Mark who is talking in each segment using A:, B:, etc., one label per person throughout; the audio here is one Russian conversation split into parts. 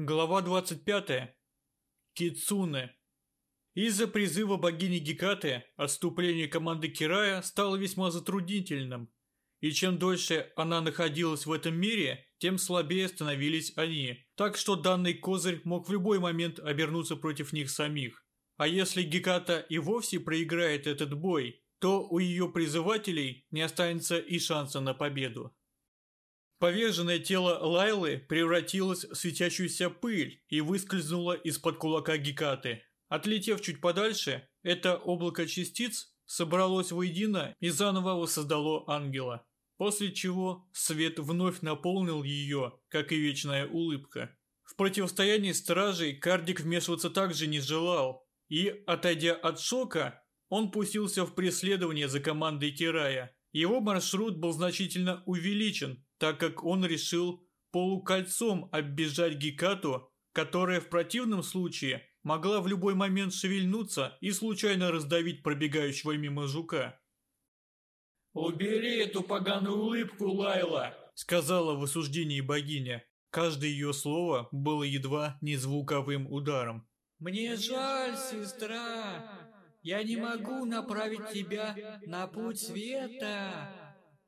A: Глава 25. Кицуне. Из-за призыва богини Гекаты отступление команды Кирая стало весьма затруднительным. И чем дольше она находилась в этом мире, тем слабее становились они. Так что данный козырь мог в любой момент обернуться против них самих. А если Геката и вовсе проиграет этот бой, то у ее призывателей не останется и шанса на победу. Поверженное тело Лайлы превратилось в светящуюся пыль и выскользнуло из-под кулака Гекаты. Отлетев чуть подальше, это облако частиц собралось воедино и заново воссоздало ангела. После чего свет вновь наполнил ее, как и вечная улыбка. В противостоянии стражей Кардик вмешиваться также не желал, и, отойдя от шока, он пустился в преследование за командой Тирая. Его маршрут был значительно увеличен, так как он решил полукольцом оббежать Гекату, которая в противном случае могла в любой момент шевельнуться и случайно раздавить пробегающего мимо жука.
B: «Убери эту поганую улыбку, Лайла!»
A: сказала в осуждении богиня. Каждое ее слово было едва не звуковым ударом.
B: «Мне жаль, сестра! Я не могу направить тебя на путь света!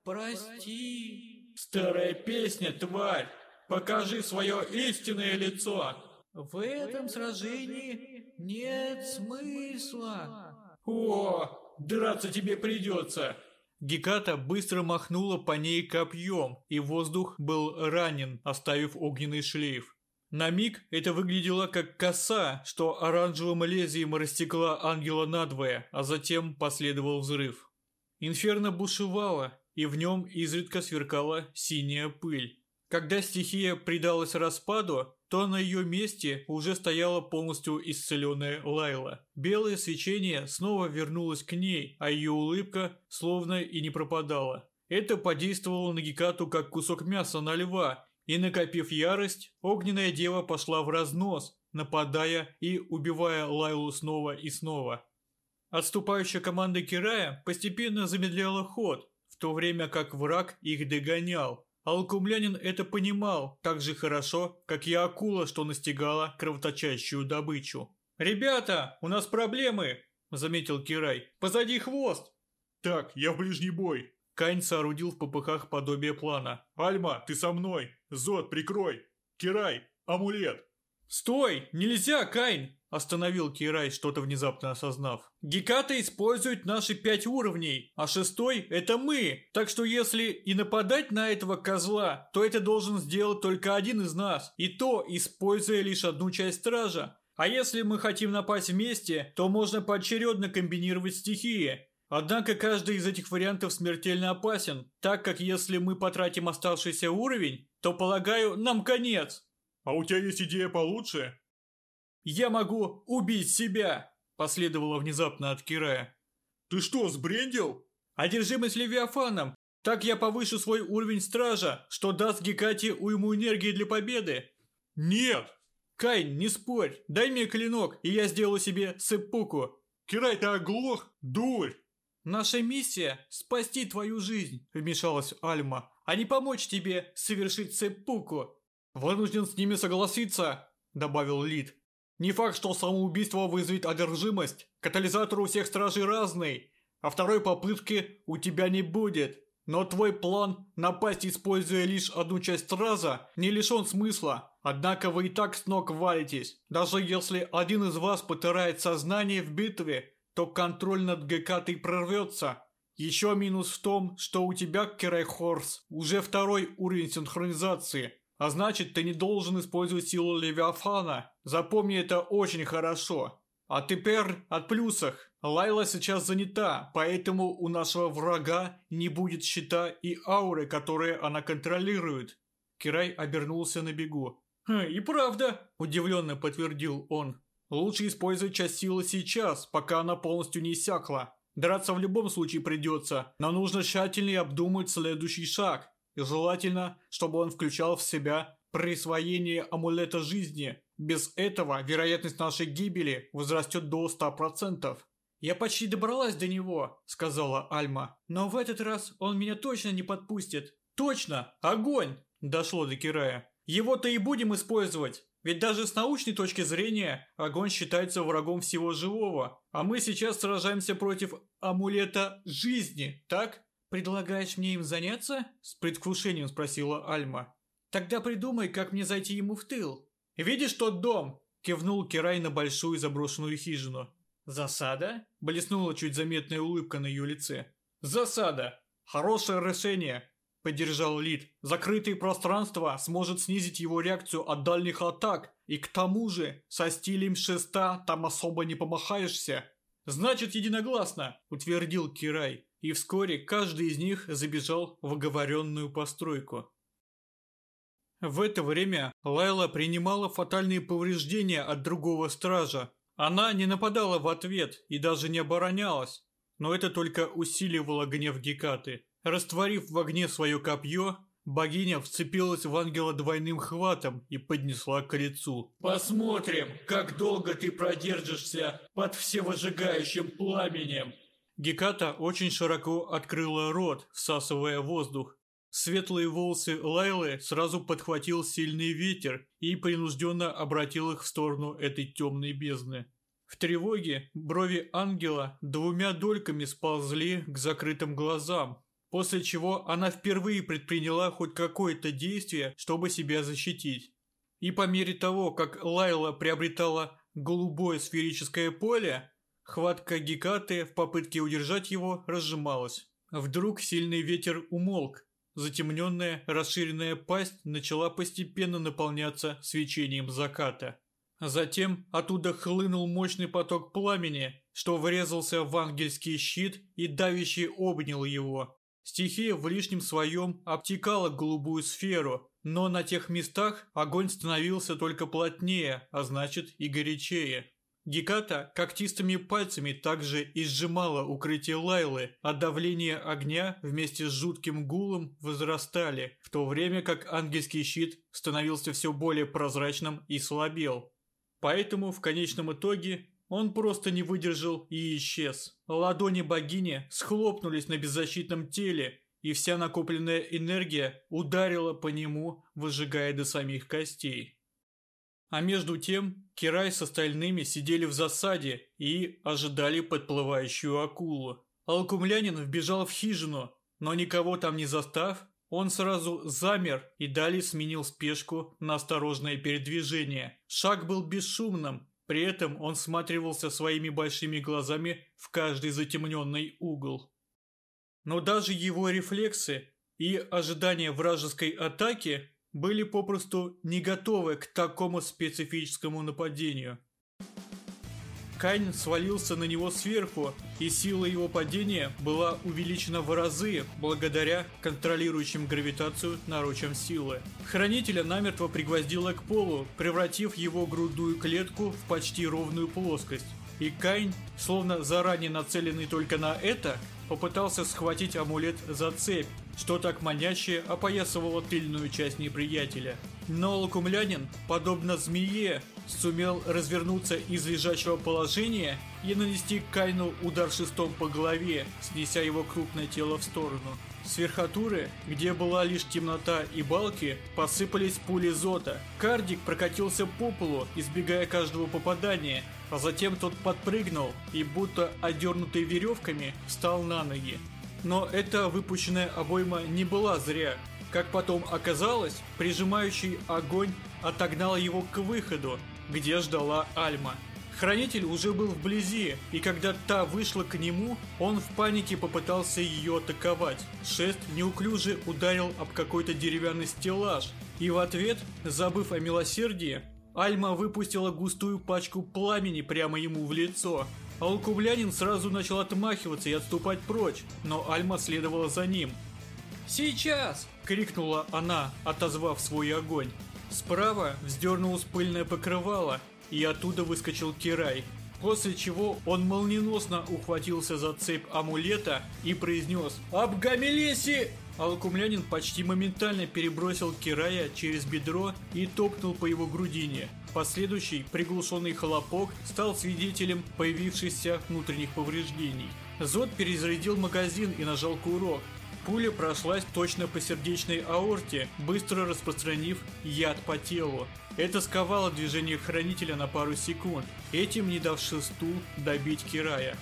B: Прости!» Старая песня, тварь! Покажи свое истинное лицо! В этом сражении нет смысла. О, драться тебе придется.
A: Геката быстро махнула по ней копьем, и воздух был ранен, оставив огненный шлейф. На миг это выглядело как коса, что оранжевым лезвием растекла ангела надвое, а затем последовал взрыв. Инферно бушевало, и в нем изредка сверкала синяя пыль. Когда стихия предалась распаду, то на ее месте уже стояла полностью исцеленная Лайла. Белое свечение снова вернулось к ней, а ее улыбка словно и не пропадала. Это подействовало на Гекату как кусок мяса на льва, и накопив ярость, огненная дева пошла в разнос, нападая и убивая Лайлу снова и снова. Отступающая команда Кирая постепенно замедляла ход, то время как враг их догонял. Алкумлянин это понимал так же хорошо, как и акула, что настигала кровоточащую добычу. «Ребята, у нас проблемы!» – заметил Кирай. «Позади хвост!»
C: «Так, я в ближний бой!»
A: Кайн соорудил в попыхах подобие плана.
C: «Альма, ты со мной! Зод, прикрой! Кирай, амулет!»
A: «Стой! Нельзя, Кайн!» Остановил Кирай, что-то внезапно осознав. Геката использует наши пять уровней, а шестой – это мы. Так что если и нападать на этого козла, то это должен сделать только один из нас. И то, используя лишь одну часть стража. А если мы хотим напасть вместе, то можно поочередно комбинировать стихии. Однако каждый из этих вариантов смертельно опасен, так как если мы потратим оставшийся уровень, то, полагаю, нам конец.
C: А у тебя есть идея получше?
A: «Я могу убить себя!» – последовало внезапно от Кирая.
C: «Ты что, сбрендил?»
A: «Одержимость Левиафаном! Так я повышу свой уровень стража, что даст Гекате уйму энергии для победы!»
C: «Нет!»
A: «Кайн, не спорь! Дай мне клинок, и я сделаю себе сеппуку!»
C: «Кирай, ты оглох? Дурь!»
A: «Наша миссия – спасти твою жизнь», – вмешалась Альма, – «а не помочь тебе совершить сеппуку». «Вынужден с ними согласиться», – добавил Лид. Не факт, что самоубийство вызовет одержимость. Катализатор у всех стражей разный, а второй попытки у тебя не будет. Но твой план напасть, используя лишь одну часть раза, не лишен смысла. Однако вы и так с ног валитесь. Даже если один из вас потирает сознание в битве, то контроль над Гекатой прорвется. Еще минус в том, что у тебя, Кирай Хорс, уже второй уровень синхронизации – а значит, ты не должен использовать силу Левиафана. Запомни это очень хорошо. А теперь от плюсах. Лайла сейчас занята, поэтому у нашего врага не будет щита и ауры, которые она контролирует. Кирай обернулся на бегу. «Хм, «И правда», – удивленно подтвердил он. «Лучше использовать часть силы сейчас, пока она полностью не иссякла. Драться в любом случае придется, но нужно тщательнее обдумать следующий шаг. И желательно, чтобы он включал в себя присвоение амулета жизни. Без этого вероятность нашей гибели возрастет до 100%. «Я почти добралась до него», — сказала Альма. «Но в этот раз он меня точно не подпустит». «Точно! Огонь!» — дошло до Кирая. Его-то и будем использовать. Ведь даже с научной точки зрения огонь считается врагом всего живого. А мы сейчас сражаемся против амулета жизни, так? Предлагаешь мне им заняться? С предвкушением спросила Альма. Тогда придумай, как мне зайти ему в тыл. Видишь тот дом? Кивнул Кирай на большую заброшенную хижину. «Засада?» – блеснула чуть заметная улыбка на ее лице. «Засада! Хорошее решение!» – поддержал Лид. «Закрытые пространства сможет снизить его реакцию от дальних атак, и к тому же со стилем шеста там особо не помахаешься». «Значит, единогласно!» – утвердил Кирай, и вскоре каждый из них забежал в оговоренную постройку. В это время Лайла принимала фатальные повреждения от другого стража, она не нападала в ответ и даже не оборонялась, но это только усиливало гнев Гекаты. Растворив в огне свое копье, богиня вцепилась в ангела двойным хватом и поднесла к лицу.
B: «Посмотрим, как долго ты продержишься под всевыжигающим пламенем!»
A: Геката очень широко открыла рот, всасывая воздух. Светлые волосы Лайлы сразу подхватил сильный ветер и принужденно обратил их в сторону этой темной бездны. В тревоге брови ангела двумя дольками сползли к закрытым глазам, после чего она впервые предприняла хоть какое-то действие, чтобы себя защитить. И по мере того, как Лайла приобретала голубое сферическое поле, хватка Гекаты в попытке удержать его разжималась. Вдруг сильный ветер умолк, Затемненная, расширенная пасть начала постепенно наполняться свечением заката. Затем оттуда хлынул мощный поток пламени, что врезался в ангельский щит и давящий обнял его. Стихия в лишнем своем обтекала голубую сферу, но на тех местах огонь становился только плотнее, а значит и горячее. Геката когтистыми пальцами также и сжимала укрытие Лайлы, а давление огня вместе с жутким гулом возрастали, в то время как ангельский щит становился все более прозрачным и слабел. Поэтому в конечном итоге он просто не выдержал и исчез. Ладони богини схлопнулись на беззащитном теле, и вся накопленная энергия ударила по нему, выжигая до самих костей. А между тем Кирай с остальными сидели в засаде и ожидали подплывающую акулу. Алкумлянин вбежал в хижину, но никого там не застав, он сразу замер и далее сменил спешку на осторожное передвижение. Шаг был бесшумным, при этом он всматривался своими большими глазами в каждый затемненный угол. Но даже его рефлексы и ожидание вражеской атаки были попросту не готовы к такому специфическому нападению. Кайн свалился на него сверху, и сила его падения была увеличена в разы благодаря контролирующим гравитацию наручам силы. Хранителя намертво пригвоздило к полу, превратив его грудную клетку в почти ровную плоскость. И Кайн, словно заранее нацеленный только на это, попытался схватить амулет за цепь, что так маняще опоясывало тыльную часть неприятеля. Но лукумлянин, подобно змее, сумел развернуться из лежачего положения и нанести Кайну удар шестом по голове, снеся его крупное тело в сторону. С верхотуры, где была лишь темнота и балки, посыпались пули Зота. Кардик прокатился по полу, избегая каждого попадания, а затем тот подпрыгнул и, будто одернутый веревками, встал на ноги. Но эта выпущенная обойма не была зря. Как потом оказалось, прижимающий огонь отогнал его к выходу, где ждала Альма. Хранитель уже был вблизи, и когда та вышла к нему, он в панике попытался ее атаковать. Шест неуклюже ударил об какой-то деревянный стеллаж, и в ответ, забыв о милосердии, Альма выпустила густую пачку пламени прямо ему в лицо. Алкублянин сразу начал отмахиваться и отступать прочь, но Альма следовала за ним. «Сейчас!» – крикнула она, отозвав свой огонь. Справа вздернулось пыльное покрывало, и оттуда выскочил Кирай, после чего он молниеносно ухватился за цепь амулета и произнес «Абгамелеси!» Алкумлянин почти моментально перебросил Кирая через бедро и топнул по его грудине. Последующий приглушенный хлопок стал свидетелем появившихся внутренних повреждений. Зод перезарядил магазин и нажал курок. Пуля прошлась точно по сердечной аорте, быстро распространив яд по телу. Это сковало движение хранителя на пару секунд, этим не дав шесту добить Кирая.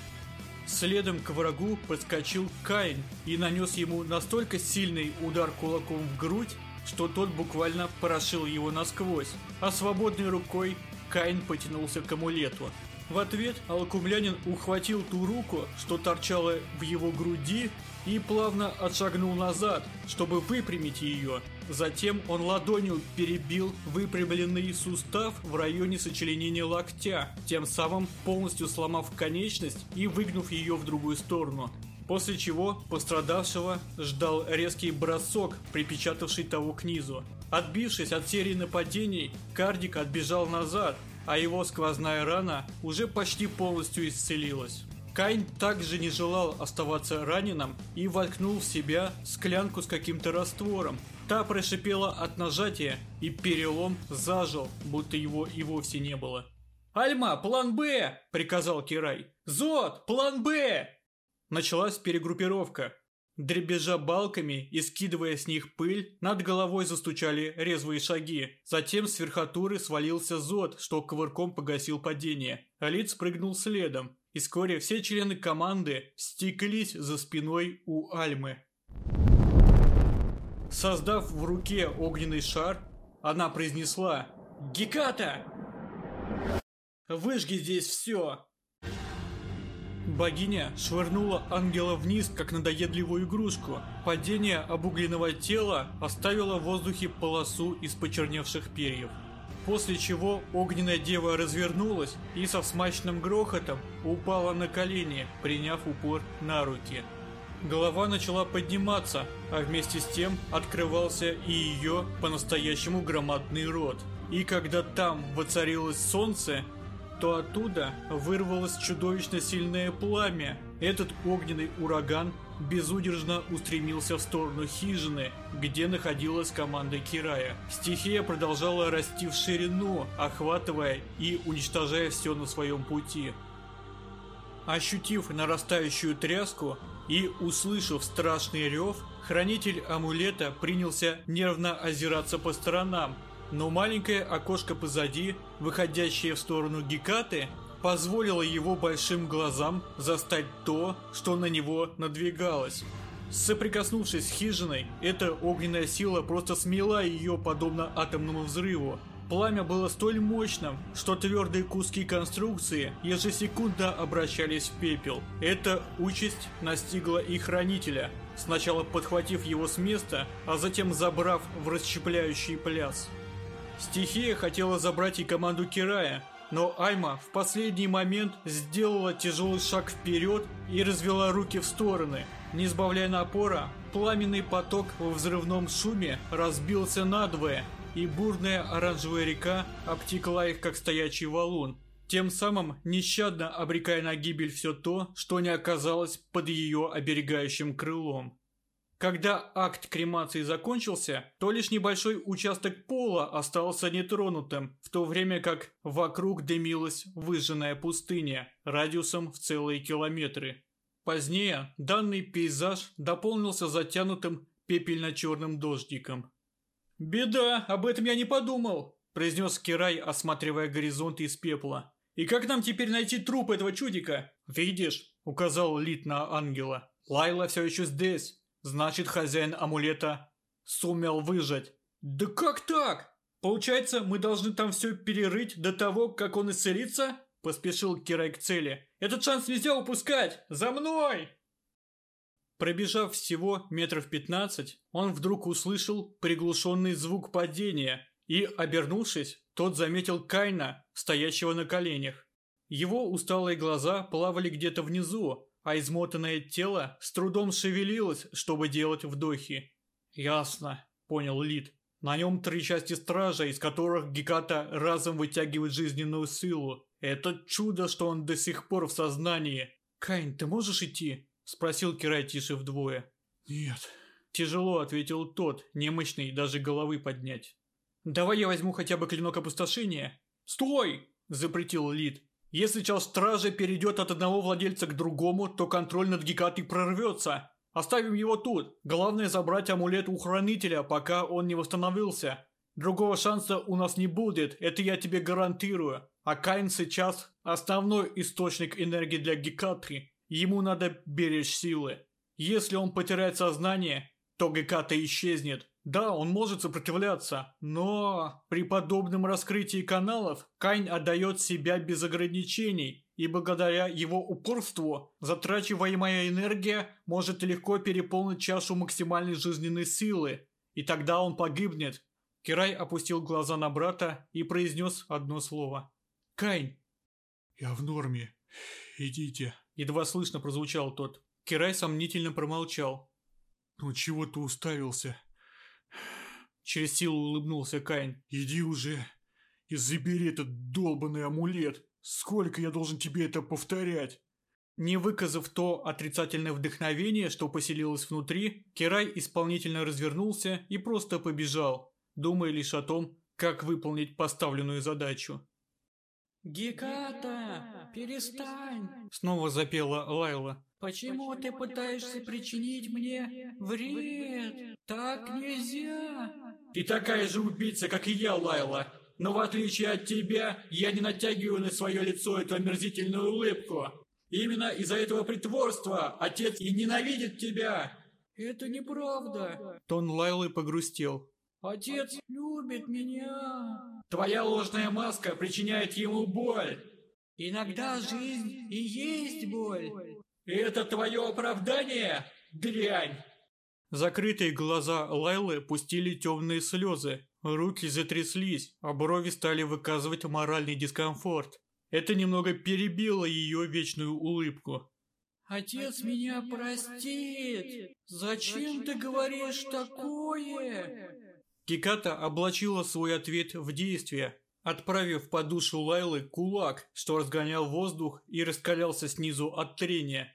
A: Следом к врагу подскочил Каин и нанес ему настолько сильный удар кулаком в грудь, что тот буквально порошил его насквозь, а свободной рукой Каин потянулся к амулету. В ответ алкумлянин ухватил ту руку, что торчала в его груди, и плавно отшагнул назад, чтобы выпрямить ее. Затем он ладонью перебил выпрямленный сустав в районе сочленения локтя, тем самым полностью сломав конечность и выгнув ее в другую сторону. После чего пострадавшего ждал резкий бросок, припечатавший того к низу. Отбившись от серии нападений, Кардик отбежал назад, а его сквозная рана уже почти полностью исцелилась. Кайн также не желал оставаться раненым и воткнул в себя склянку с каким-то раствором. Та прошипела от нажатия, и перелом зажил, будто его и вовсе не было. «Альма, план Б!» – приказал Кирай. «Зод, план Б!» Началась перегруппировка. Дребезжа балками и скидывая с них пыль, над головой застучали резвые шаги. Затем с верхотуры свалился Зод, что ковырком погасил падение. Алит спрыгнул следом, и вскоре все члены команды стеклись за спиной у Альмы. Создав в руке огненный шар, она произнесла «Геката! Выжги здесь все!» Богиня швырнула ангела вниз, как надоедливую игрушку. Падение обугленного тела оставило в воздухе полосу из почерневших перьев. После чего огненная дева развернулась и со смачным грохотом упала на колени, приняв упор на руки. Голова начала подниматься, а вместе с тем открывался и ее по-настоящему громадный рот. И когда там воцарилось солнце, то оттуда вырвалось чудовищно сильное пламя. Этот огненный ураган безудержно устремился в сторону хижины, где находилась команда Кирая. Стихия продолжала расти в ширину, охватывая и уничтожая все на своем пути. Ощутив нарастающую тряску и услышав страшный рев, хранитель амулета принялся нервно озираться по сторонам, но маленькое окошко позади, выходящее в сторону Гекаты, позволило его большим глазам застать то, что на него надвигалось. Соприкоснувшись с хижиной, эта огненная сила просто смела ее подобно атомному взрыву. Пламя было столь мощным, что твердые куски конструкции ежесекундно обращались в пепел. Эта участь настигла и хранителя, сначала подхватив его с места, а затем забрав в расщепляющий пляс. Стихия хотела забрать и команду Кирая, но Альма в последний момент сделала тяжелый шаг вперед и развела руки в стороны. Не сбавляя напора, пламенный поток во взрывном шуме разбился надвое, и бурная оранжевая река обтекла их, как стоячий валун, тем самым нещадно обрекая на гибель все то, что не оказалось под ее оберегающим крылом. Когда акт кремации закончился, то лишь небольшой участок пола остался нетронутым, в то время как вокруг дымилась выжженная пустыня радиусом в целые километры. Позднее данный пейзаж дополнился затянутым пепельно-черным дождиком. «Беда, об этом я не подумал», – произнес Кирай, осматривая горизонт из пепла. «И как нам теперь найти труп этого чудика?» «Видишь», – указал Лит на ангела. «Лайла все еще здесь». Значит, хозяин амулета сумел выжить. Да как так? Получается, мы должны там все перерыть до того, как он исцелится? Поспешил Кирай к цели. Этот шанс нельзя упускать! За мной! Пробежав всего метров пятнадцать, он вдруг услышал приглушенный звук падения и, обернувшись, тот заметил Кайна, стоящего на коленях. Его усталые глаза плавали где-то внизу, а измотанное тело с трудом шевелилось, чтобы делать вдохи. «Ясно», — понял Лид. «На нем три части стража, из которых Геката разом вытягивает жизненную силу. Это чудо, что он до сих пор в сознании. Кайн, ты можешь идти?» — спросил Кирай тише вдвое.
C: «Нет».
A: Тяжело, ответил тот, немощный, даже головы поднять. «Давай я возьму хотя бы клинок опустошения». «Стой!» – запретил Лид. Если чел стражи перейдет от одного владельца к другому, то контроль над Гекатой прорвется. Оставим его тут. Главное забрать амулет у хранителя, пока он не восстановился. Другого шанса у нас не будет, это я тебе гарантирую. А Кайн сейчас основной источник энергии для Гекаты. Ему надо беречь силы. Если он потеряет сознание, то Геката исчезнет. Да, он может сопротивляться, но при подобном раскрытии каналов Кайн отдает себя без ограничений, и благодаря его упорству затрачиваемая энергия может легко переполнить чашу максимальной жизненной силы, и тогда он погибнет. Кирай опустил глаза на брата и произнес одно слово. «Кайн!»
C: «Я в норме. Идите».
A: Едва слышно прозвучал тот. Кирай сомнительно промолчал.
C: «Ну чего ты уставился?»
A: Через силу улыбнулся Кайн.
C: «Иди уже и забери этот долбанный амулет. Сколько я должен тебе это повторять?»
A: Не выказав то отрицательное вдохновение, что поселилось внутри, Кирай исполнительно развернулся и просто побежал, думая лишь о том, как выполнить поставленную задачу.
B: «Геката, перестань!»
A: Снова запела Лайла.
B: «Почему ты пытаешься причинить мне вред? Так нельзя!» «Ты такая же убийца, как и я, Лайла!» Но в отличие от тебя, я не натягиваю на свое лицо эту омерзительную улыбку. Именно из-за этого притворства отец и ненавидит тебя. Это неправда.
A: Тон Лайлы погрустел.
B: Отец любит меня. Твоя ложная маска причиняет ему боль. Иногда жизнь и есть боль. Это твое оправдание, дрянь.
A: Закрытые глаза Лайлы пустили темные слезы, руки затряслись, а брови стали выказывать моральный дискомфорт. Это немного перебило ее вечную улыбку.
B: «Отец меня простит! Зачем ты говоришь такое?»
A: Киката облачила свой ответ в действие, отправив по душу Лайлы кулак, что разгонял воздух и раскалялся снизу от трения.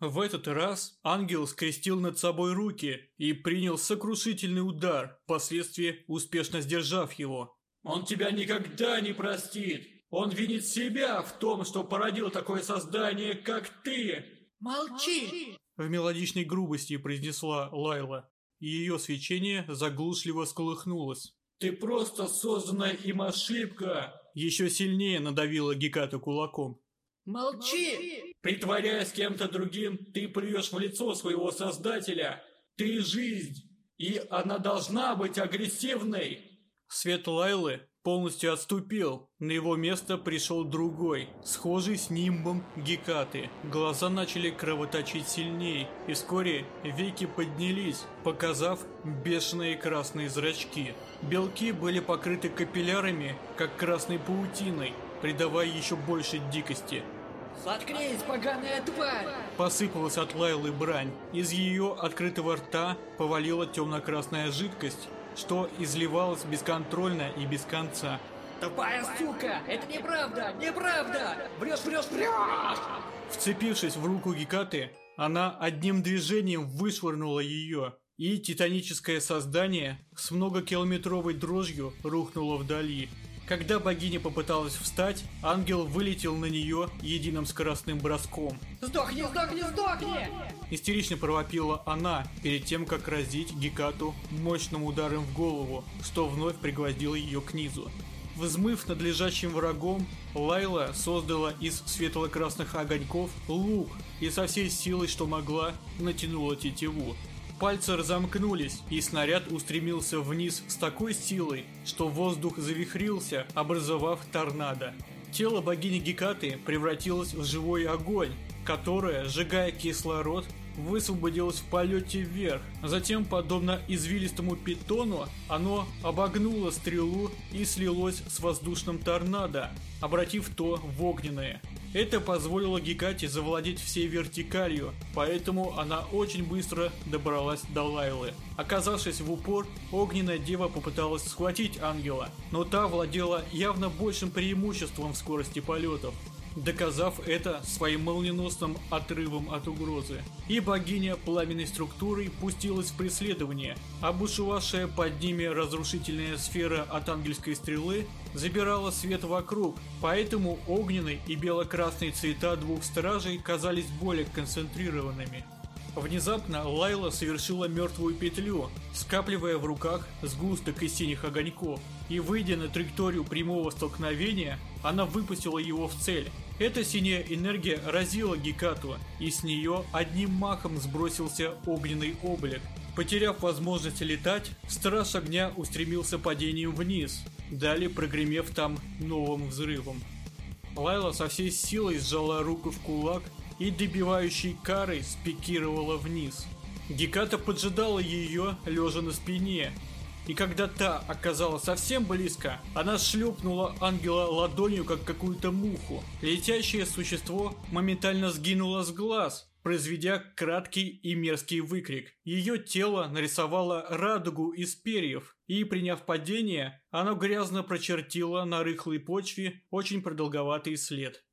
A: В этот раз ангел скрестил над собой руки и принял сокрушительный удар, впоследствии успешно сдержав его.
B: «Он тебя никогда не простит! Он винит себя в том, что породил такое создание, как ты!» «Молчи!»
A: В мелодичной грубости произнесла Лайла. Ее свечение заглушливо сколыхнулось.
B: «Ты просто созданная им ошибка!»
A: Еще сильнее надавила Геката кулаком.
B: «Молчи!» «Притворяясь кем-то другим, ты плюешь в лицо своего создателя. Ты жизнь, и она должна быть агрессивной!»
A: Свет Лайлы полностью отступил. На его место пришел другой, схожий с нимбом Гекаты. Глаза начали кровоточить сильней, и вскоре веки поднялись, показав бешеные красные зрачки. Белки были покрыты капиллярами, как красной паутиной, придавая еще больше дикости.
B: «Заткнись, поганая тварь!»
A: Посыпалась от Лайлы брань. Из ее открытого рта повалила темно-красная жидкость, что изливалось бесконтрольно и без конца.
B: Тупая сука! Это неправда! Неправда! Врешь, врешь, врешь!
A: Вцепившись в руку Гекаты, она одним движением вышвырнула ее, и титаническое создание с многокилометровой дрожью рухнуло вдали. Когда богиня попыталась встать, ангел вылетел на нее единым скоростным броском.
B: «Сдохни, сдохни, сдохни!»
A: Истерично провопила она перед тем, как разить Гекату мощным ударом в голову, что вновь пригвоздило ее к низу. Взмыв над лежащим врагом, Лайла создала из светло-красных огоньков лук и со всей силой, что могла, натянула тетиву. Пальцы разомкнулись, и снаряд устремился вниз с такой силой, что воздух завихрился, образовав торнадо. Тело богини Гекаты превратилось в живой огонь, которое, сжигая кислород, высвободилось в полете вверх. Затем, подобно извилистому питону, оно обогнуло стрелу и слилось с воздушным торнадо, обратив то в огненное. Это позволило Гекате завладеть всей вертикалью, поэтому она очень быстро добралась до Лайлы. Оказавшись в упор, огненная дева попыталась схватить ангела, но та владела явно большим преимуществом в скорости полетов доказав это своим молниеносным отрывом от угрозы. И богиня пламенной структурой пустилась в преследование, а бушевавшая под ними разрушительная сфера от ангельской стрелы забирала свет вокруг, поэтому огненный и бело-красные цвета двух стражей казались более концентрированными. Внезапно Лайла совершила мертвую петлю, скапливая в руках сгусток из синих огоньков. И выйдя на траекторию прямого столкновения, она выпустила его в цель. Эта синяя энергия разила Гекату, и с нее одним махом сбросился огненный облик. Потеряв возможность летать, Страж Огня устремился падением вниз, далее прогремев там новым взрывом. Лайла со всей силой сжала руку в кулак и добивающей карой спикировала вниз. Геката поджидала ее, лежа на спине, и когда та оказалась совсем близко, она шлепнула ангела ладонью, как какую-то муху. Летящее существо моментально сгинуло с глаз, произведя краткий и мерзкий выкрик. Ее тело нарисовало радугу из перьев, и, приняв падение, оно грязно прочертило на рыхлой почве очень продолговатый след.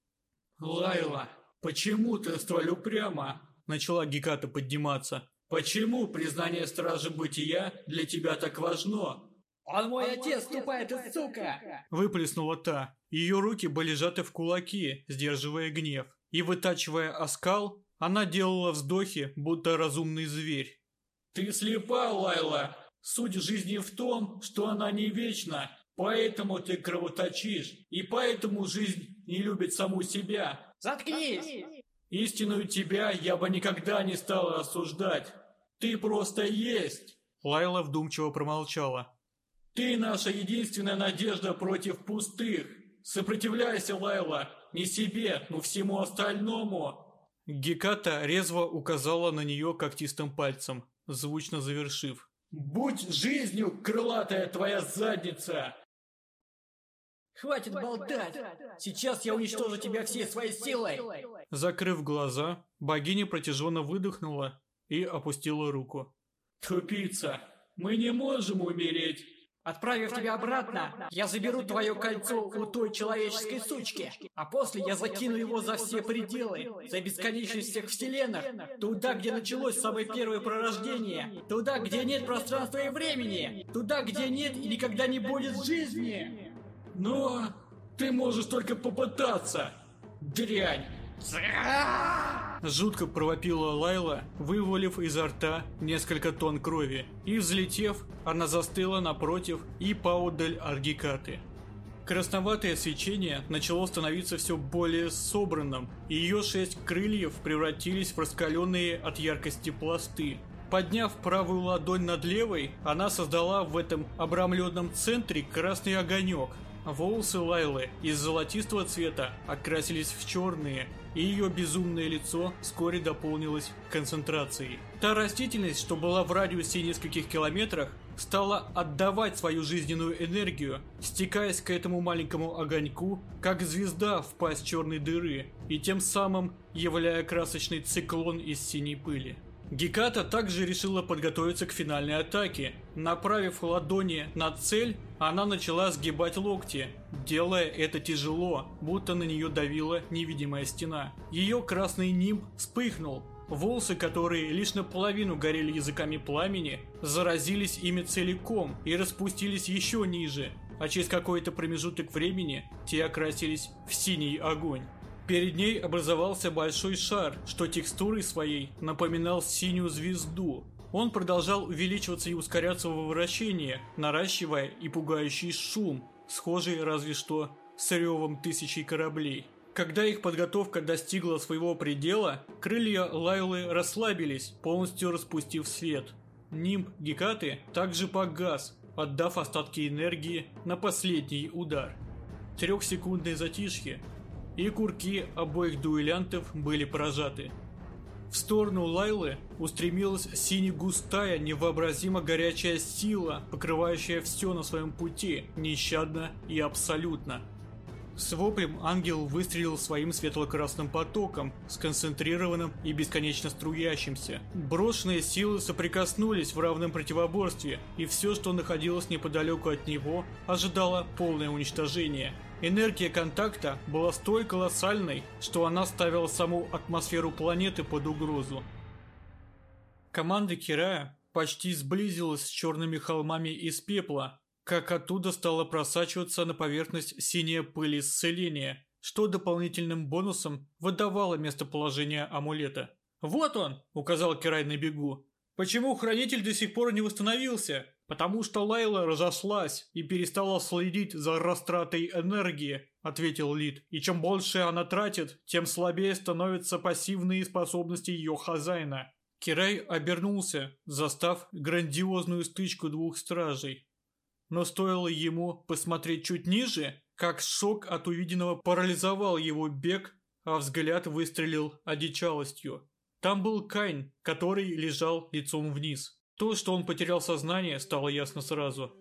B: «Лайла, почему ты столь упряма?»
A: Начала Геката подниматься.
B: «Почему признание Стражи Бытия для тебя так важно?»
D: «Он мой отец, тупая ты сука!»
A: Выплеснула та. Ее руки были сжаты в кулаки, сдерживая гнев. И вытачивая оскал, она делала вздохи, будто разумный зверь.
B: «Ты слепа, Лайла! Суть жизни в том, что она не вечна, поэтому ты кровоточишь, и поэтому жизнь не любит саму себя.
D: Заткнись!
B: Истинную тебя я бы никогда не стала осуждать. Ты просто есть.
A: Лайла вдумчиво промолчала.
B: Ты наша единственная надежда против пустых. Сопротивляйся, Лайла, не себе, но всему остальному.
A: Геката резво указала на нее когтистым пальцем, звучно завершив.
B: «Будь жизнью, крылатая твоя задница!»
D: Хватит болтать! Сейчас я уничтожу тебя всей своей силой!
A: Закрыв глаза, богиня протяженно выдохнула и опустила руку.
B: «Тупица! Мы не можем умереть!
D: Отправив тебя обратно, я заберу твое кольцо у той человеческой сучки, а после я закину его за все пределы, за бесконечность всех вселенных, туда, где началось самое первое пророждение, туда, где нет пространства и времени, туда, где нет и никогда не будет жизни.
B: Но ты можешь только попытаться, дрянь.
A: Жутко провопила Лайла, вывалив изо рта несколько тонн крови, и взлетев, она застыла напротив и поодаль от Гекаты. Красноватое свечение начало становиться все более собранным, и ее шесть крыльев превратились в раскаленные от яркости пласты. Подняв правую ладонь над левой, она создала в этом обрамленном центре красный огонек. Волосы Лайлы из золотистого цвета окрасились в черные, и ее безумное лицо вскоре дополнилось концентрацией. Та растительность, что была в радиусе нескольких километрах, стала отдавать свою жизненную энергию, стекаясь к этому маленькому огоньку, как звезда в пасть черной дыры, и тем самым являя красочный циклон из синей пыли. Геката также решила подготовиться к финальной атаке. Направив ладони на цель, она начала сгибать локти, делая это тяжело, будто на нее давила невидимая стена. Ее красный нимб вспыхнул, волосы, которые лишь наполовину горели языками пламени, заразились ими целиком и распустились еще ниже, а через какой-то промежуток времени те окрасились в синий огонь. Перед ней образовался большой шар, что текстурой своей напоминал синюю звезду. Он продолжал увеличиваться и ускоряться во вращении, наращивая и пугающий шум, схожий разве что с ревом тысячей кораблей. Когда их подготовка достигла своего предела, крылья Лайлы расслабились, полностью распустив свет. Нимб Гекаты также погас, отдав остатки энергии на последний удар. Трехсекундное затишье, и курки обоих дуэлянтов были прожаты. В сторону Лайлы устремилась сине-густая, невообразимо горячая сила, покрывающая все на своем пути, нещадно и абсолютно. С воплем ангел выстрелил своим светло-красным потоком, сконцентрированным и бесконечно струящимся. Брошенные силы соприкоснулись в равном противоборстве, и все, что находилось неподалеку от него, ожидало полное уничтожение – Энергия контакта была столь колоссальной, что она ставила саму атмосферу планеты под угрозу. Команда Кирая почти сблизилась с черными холмами из пепла, как оттуда стала просачиваться на поверхность синяя пыль исцеления, что дополнительным бонусом выдавало местоположение амулета. «Вот он!» – указал Кирай на бегу. «Почему хранитель до сих пор не восстановился?» «Потому что Лайла разошлась и перестала следить за растратой энергии», – ответил Лид. «И чем больше она тратит, тем слабее становятся пассивные способности ее хозяина». Кирай обернулся, застав грандиозную стычку двух стражей. Но стоило ему посмотреть чуть ниже, как шок от увиденного парализовал его бег, а взгляд выстрелил одичалостью. Там был Кайн, который лежал лицом вниз. То, что он потерял сознание, стало ясно сразу.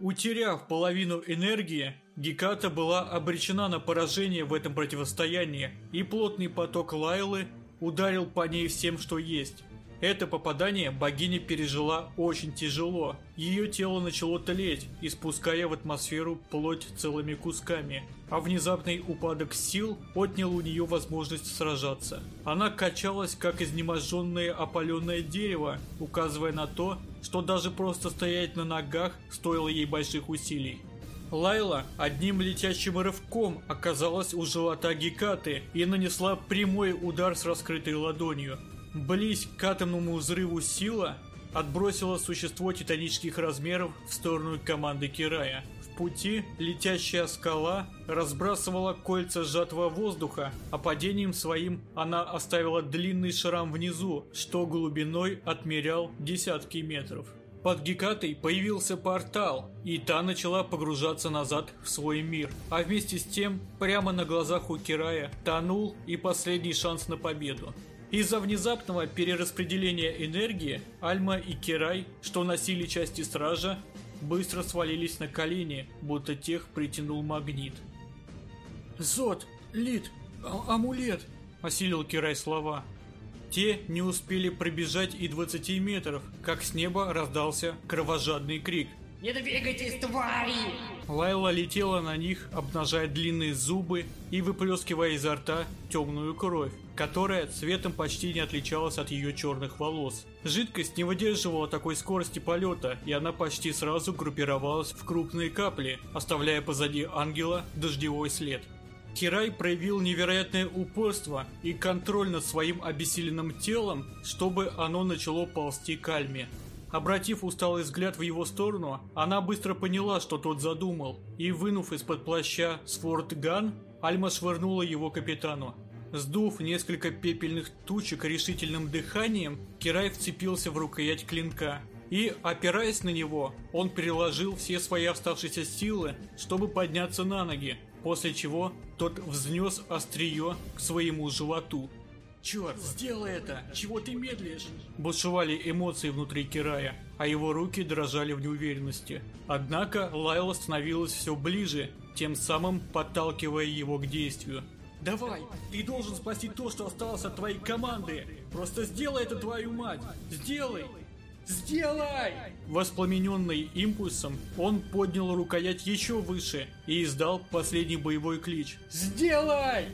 A: Утеряв половину энергии, Геката была обречена на поражение в этом противостоянии, и плотный поток Лайлы ударил по ней всем, что есть. Это попадание богиня пережила очень тяжело. Ее тело начало тлеть, испуская в атмосферу плоть целыми кусками. А внезапный упадок сил отнял у нее возможность сражаться. Она качалась, как изнеможенное опаленное дерево, указывая на то, что даже просто стоять на ногах стоило ей больших усилий. Лайла одним летящим рывком оказалась у живота Гекаты и нанесла прямой удар с раскрытой ладонью. Близь к атомному взрыву сила отбросила существо титанических размеров в сторону команды Кирая. В пути летящая скала разбрасывала кольца сжатого воздуха, а падением своим она оставила длинный шрам внизу, что глубиной отмерял десятки метров. Под Гекатой появился портал, и та начала погружаться назад в свой мир. А вместе с тем, прямо на глазах у Кирая, тонул и последний шанс на победу. Из-за внезапного перераспределения энергии, Альма и Кирай, что носили части стража, быстро свалились на колени, будто тех притянул магнит. «Зод! Лид! А амулет!» – осилил Кирай слова. Те не успели пробежать и 20 метров, как с неба раздался кровожадный крик.
D: «Не двигайтесь, твари!»
A: Лайла летела на них, обнажая длинные зубы и выплескивая изо рта темную кровь, которая цветом почти не отличалась от ее черных волос. Жидкость не выдерживала такой скорости полета, и она почти сразу группировалась в крупные капли, оставляя позади ангела дождевой след. Кирай проявил невероятное упорство и контроль над своим обессиленным телом, чтобы оно начало ползти к Альме. Обратив усталый взгляд в его сторону, она быстро поняла, что тот задумал, и, вынув из-под плаща Сфортган, Альма швырнула его капитану. Сдув несколько пепельных тучек решительным дыханием, Кирай вцепился в рукоять клинка. И, опираясь на него, он переложил все свои оставшиеся силы, чтобы подняться на ноги, после чего тот взнес острие к своему животу.
B: «Черт, сделай это! Чего ты медлишь?»
A: Бушевали эмоции внутри Кирая, а его руки дрожали в неуверенности. Однако Лайла становилась все ближе, тем самым подталкивая его к действию.
B: «Давай, ты должен спасти то, что осталось от твоей команды! Просто сделай это, твою мать! Сделай! Сделай!»
A: Воспламененный импульсом, он поднял рукоять еще выше и издал последний боевой клич.
B: «Сделай!»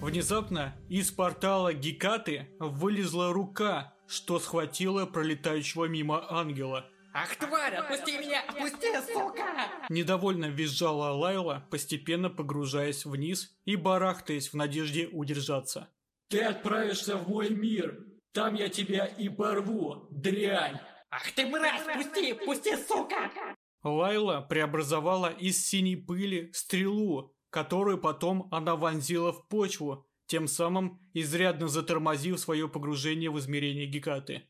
A: Внезапно из портала Гекаты вылезла рука, что схватила пролетающего мимо ангела.
D: «Ах, тварь, отпусти меня! Отпусти, сука!»
A: Недовольно визжала Лайла, постепенно погружаясь вниз и барахтаясь в надежде удержаться.
B: «Ты отправишься в мой мир! Там я тебя и порву, дрянь!»
D: «Ах ты мразь! Пусти! Пусти, сука!»
A: Лайла преобразовала из синей пыли стрелу, которую потом она вонзила в почву, тем самым изрядно затормозив свое погружение в измерение Гекаты.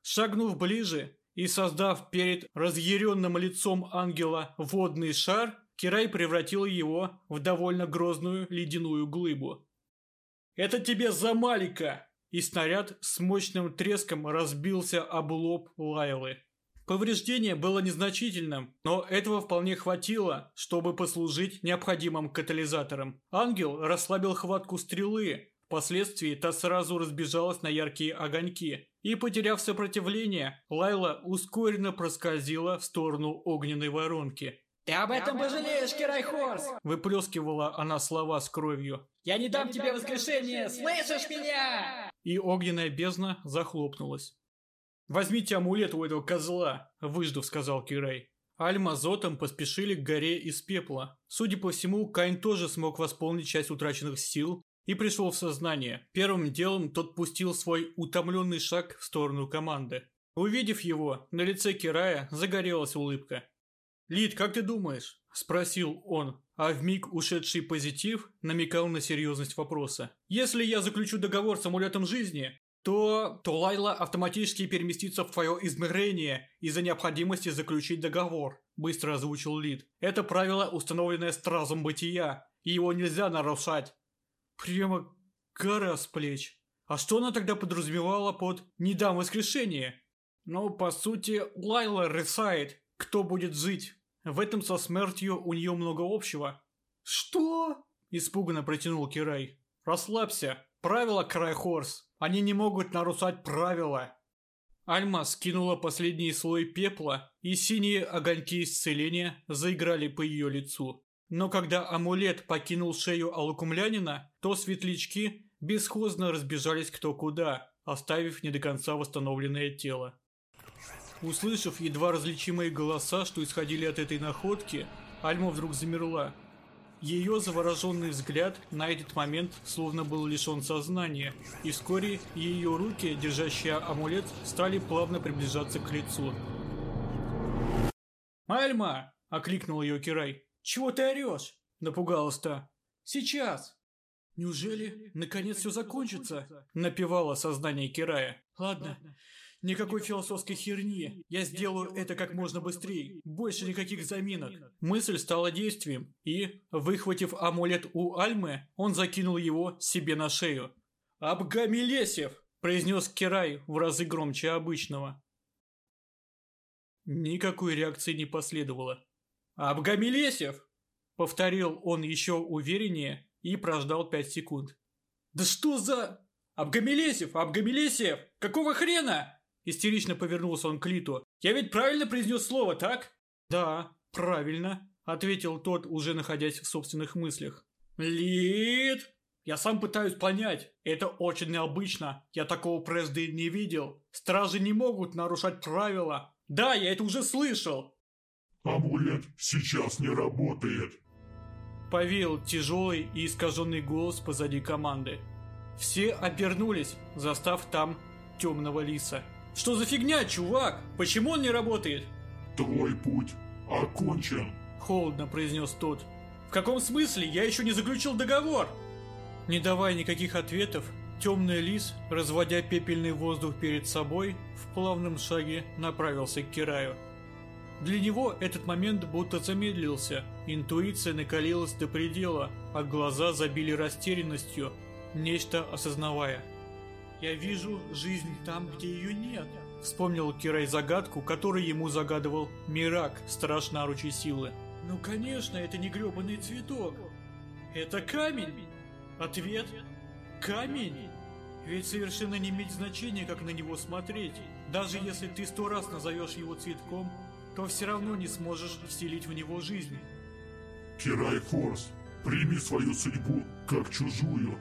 A: Шагнув ближе и создав перед разъяренным лицом ангела водный шар, Кирай превратил его в довольно грозную ледяную глыбу. «Это тебе за Малика!» И снаряд с мощным треском разбился об лоб Лайлы. Повреждение было незначительным, но этого вполне хватило, чтобы послужить необходимым катализатором. Ангел расслабил хватку стрелы, впоследствии та сразу разбежалась на яркие огоньки. И, потеряв сопротивление, Лайла ускоренно проскользила в сторону огненной воронки.
D: «Ты об этом пожалеешь, Кирайхорс!»
A: Выплескивала она слова с кровью.
D: «Я не дам тебе воскрешения! Слышишь меня?»
A: И огненная бездна захлопнулась. «Возьмите амулет у этого козла», – выждав, сказал Кирей. Альма Зотом поспешили к горе из пепла. Судя по всему, Кайн тоже смог восполнить часть утраченных сил и пришел в сознание. Первым делом тот пустил свой утомленный шаг в сторону команды. Увидев его, на лице Кирая загорелась улыбка. «Лид, как ты думаешь?» – спросил он, а вмиг ушедший позитив намекал на серьезность вопроса. «Если я заключу договор с амулетом жизни, то, то Лайла автоматически переместится в твое измерение из-за необходимости заключить договор», – быстро озвучил Лид. «Это правило, установленное стразом бытия, и его нельзя нарушать». Прямо гора с плеч. А что она тогда подразумевала под «не дам воскрешение»? Ну, по сути, Лайла решает, кто будет жить. В этом со смертью у нее много общего. «Что?» – испуганно протянул Кирай. «Расслабься. Правила Крайхорс. Они не могут нарушать правила». Альма скинула последний слой пепла, и синие огоньки исцеления заиграли по ее лицу. Но когда амулет покинул шею алукумлянина, то светлячки бесхозно разбежались кто куда, оставив не до конца восстановленное тело. Услышав едва различимые голоса, что исходили от этой находки, Альма вдруг замерла. Ее завороженный взгляд на этот момент словно был лишен сознания, и вскоре ее руки, держащие амулет, стали плавно приближаться к лицу. «Альма!» – окликнул ее Кирай. «Чего ты орешь?» – напугалась та. «Сейчас!» «Неужели, наконец, все закончится?» – напевало сознание Кирая. «Ладно, Никакой философской херни. Я сделаю это как можно быстрее. Больше никаких заминок. Мысль стала действием, и, выхватив амулет у Альмы, он закинул его себе на шею. «Абгамилесев!» – произнес Кирай в разы громче обычного. Никакой реакции не последовало. «Абгамилесев!» – повторил он еще увереннее и прождал пять секунд. «Да что за...» «Абгамилесев! Абгамилесев! Какого хрена?» Истерично повернулся он к Литу. «Я ведь правильно произнес слово, так?» «Да, правильно», — ответил тот, уже находясь в собственных мыслях. «Лит!» «Я сам пытаюсь понять. Это очень необычно. Я такого прежде не видел. Стражи не могут нарушать правила. Да, я это уже слышал!»
C: «Амулет сейчас не работает!»
A: Повеял тяжелый и искаженный голос позади команды. Все обернулись, застав там темного лиса. Что за фигня, чувак? Почему он не работает?
C: Твой путь окончен.
A: Холодно произнес тот. В каком смысле? Я еще не заключил договор. Не давая никаких ответов, темный лис, разводя пепельный воздух перед собой, в плавном шаге направился к Кираю. Для него этот момент будто замедлился, интуиция накалилась до предела, а глаза забили растерянностью, нечто осознавая – «Я вижу жизнь там, где ее нет», — вспомнил Кирай загадку, которую ему загадывал Мирак, страж наручей силы. «Ну, конечно, это не гребаный цветок. Это камень!» Ответ – камень. Ведь совершенно не имеет значения, как на него смотреть. Даже если ты сто раз назовешь его цветком, то все равно не сможешь вселить в него жизнь.
C: Кирай Форс, прими свою судьбу как чужую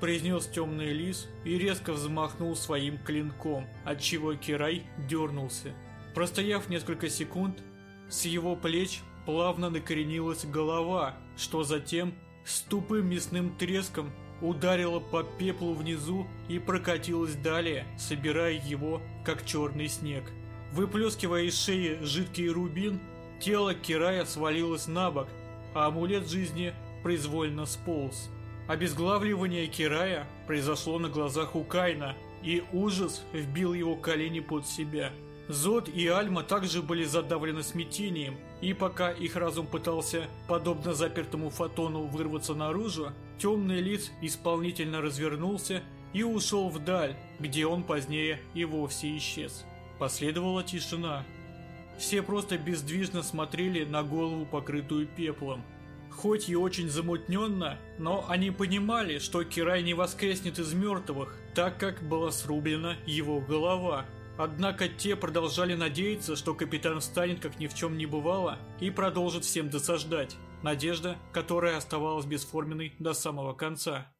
A: произнес темный лис и резко взмахнул своим клинком, отчего Кирай дернулся. Простояв несколько секунд, с его плеч плавно накоренилась голова, что затем с тупым мясным треском ударила по пеплу внизу и прокатилась далее, собирая его, как черный снег. Выплескивая из шеи жидкий рубин, тело Кирая свалилось на бок, а амулет жизни произвольно сполз. Обезглавливание Кирая произошло на глазах у Кайна, и ужас вбил его колени под себя. Зод и Альма также были задавлены смятением, и пока их разум пытался, подобно запертому фотону, вырваться наружу, темный лиц исполнительно развернулся и ушел вдаль, где он позднее и вовсе исчез. Последовала тишина. Все просто бездвижно смотрели на голову, покрытую пеплом. Хоть и очень замутненно, но они понимали, что Кирай не воскреснет из мертвых, так как была срублена его голова. Однако те продолжали надеяться, что капитан встанет как ни в чем не бывало и продолжит всем досаждать. Надежда, которая оставалась бесформенной до самого конца.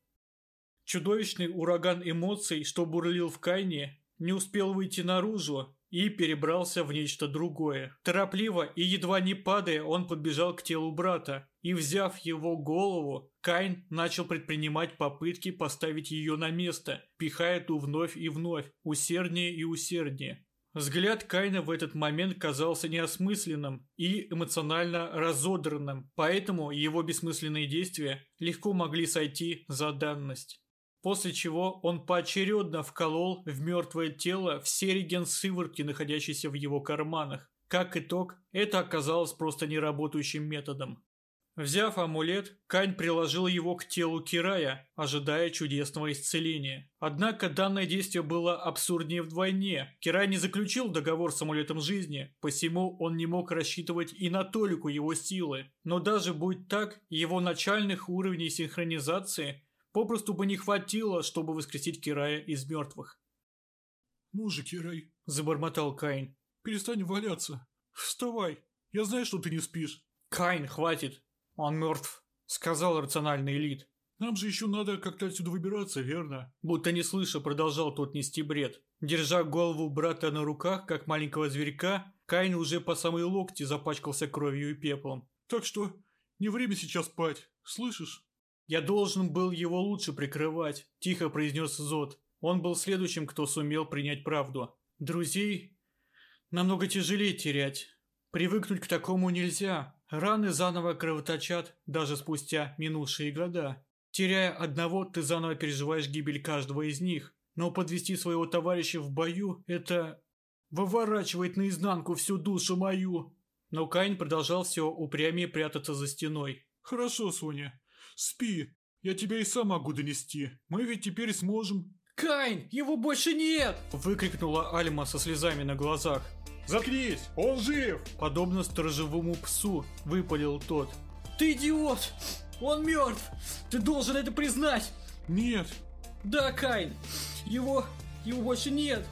A: Чудовищный ураган эмоций, что бурлил в Кайне, не успел выйти наружу, и перебрался в нечто другое. Торопливо и едва не падая, он подбежал к телу брата, и, взяв его голову, Кайн начал предпринимать попытки поставить ее на место, пихая ту вновь и вновь, усерднее и усерднее. Взгляд Кайна в этот момент казался неосмысленным и эмоционально разодранным, поэтому его бессмысленные действия легко могли сойти за данность. После чего он поочередно вколол в мертвое тело все реген-сыворотки, находящиеся в его карманах. Как итог, это оказалось просто неработающим методом. Взяв амулет, Кань приложил его к телу Кирая, ожидая чудесного исцеления. Однако данное действие было абсурднее вдвойне. Кирай не заключил договор с амулетом жизни, посему он не мог рассчитывать и на толику его силы. Но даже будь так, его начальных уровней синхронизации попросту бы не хватило, чтобы воскресить Кирая из мертвых.
C: «Ну же, Кирай», –
A: забормотал Кайн.
C: «Перестань валяться. Вставай. Я знаю, что ты не спишь».
A: «Кайн, хватит. «Он мертв», — сказал рациональный элит.
C: «Нам же еще надо как-то отсюда выбираться, верно?»
A: Будто не слыша, продолжал тот нести бред. Держа голову брата на руках, как маленького зверька, Кайн уже по самой локти запачкался кровью и пеплом.
C: «Так что не время сейчас спать, слышишь?»
A: «Я должен был его лучше прикрывать», – тихо произнес Зод. Он был следующим, кто сумел принять правду. «Друзей намного тяжелее терять. Привыкнуть к такому нельзя. Раны заново кровоточат, даже спустя минувшие года. Теряя одного, ты заново переживаешь гибель каждого из них. Но подвести своего товарища в бою – это... выворачивает наизнанку всю душу мою. Но Кайн продолжал все упрямее прятаться за стеной.
C: «Хорошо, Соня. Спи. Я тебя и сам могу донести. Мы ведь теперь сможем...»
D: «Кайн, его больше нет!»
A: – выкрикнула Альма со слезами на глазах.
C: «Заткнись! Он жив!»
A: Подобно сторожевому псу, выпалил тот.
D: «Ты идиот! Он мертв! Ты должен это признать!»
C: «Нет!»
D: «Да, Кайн! Его... его больше нет!»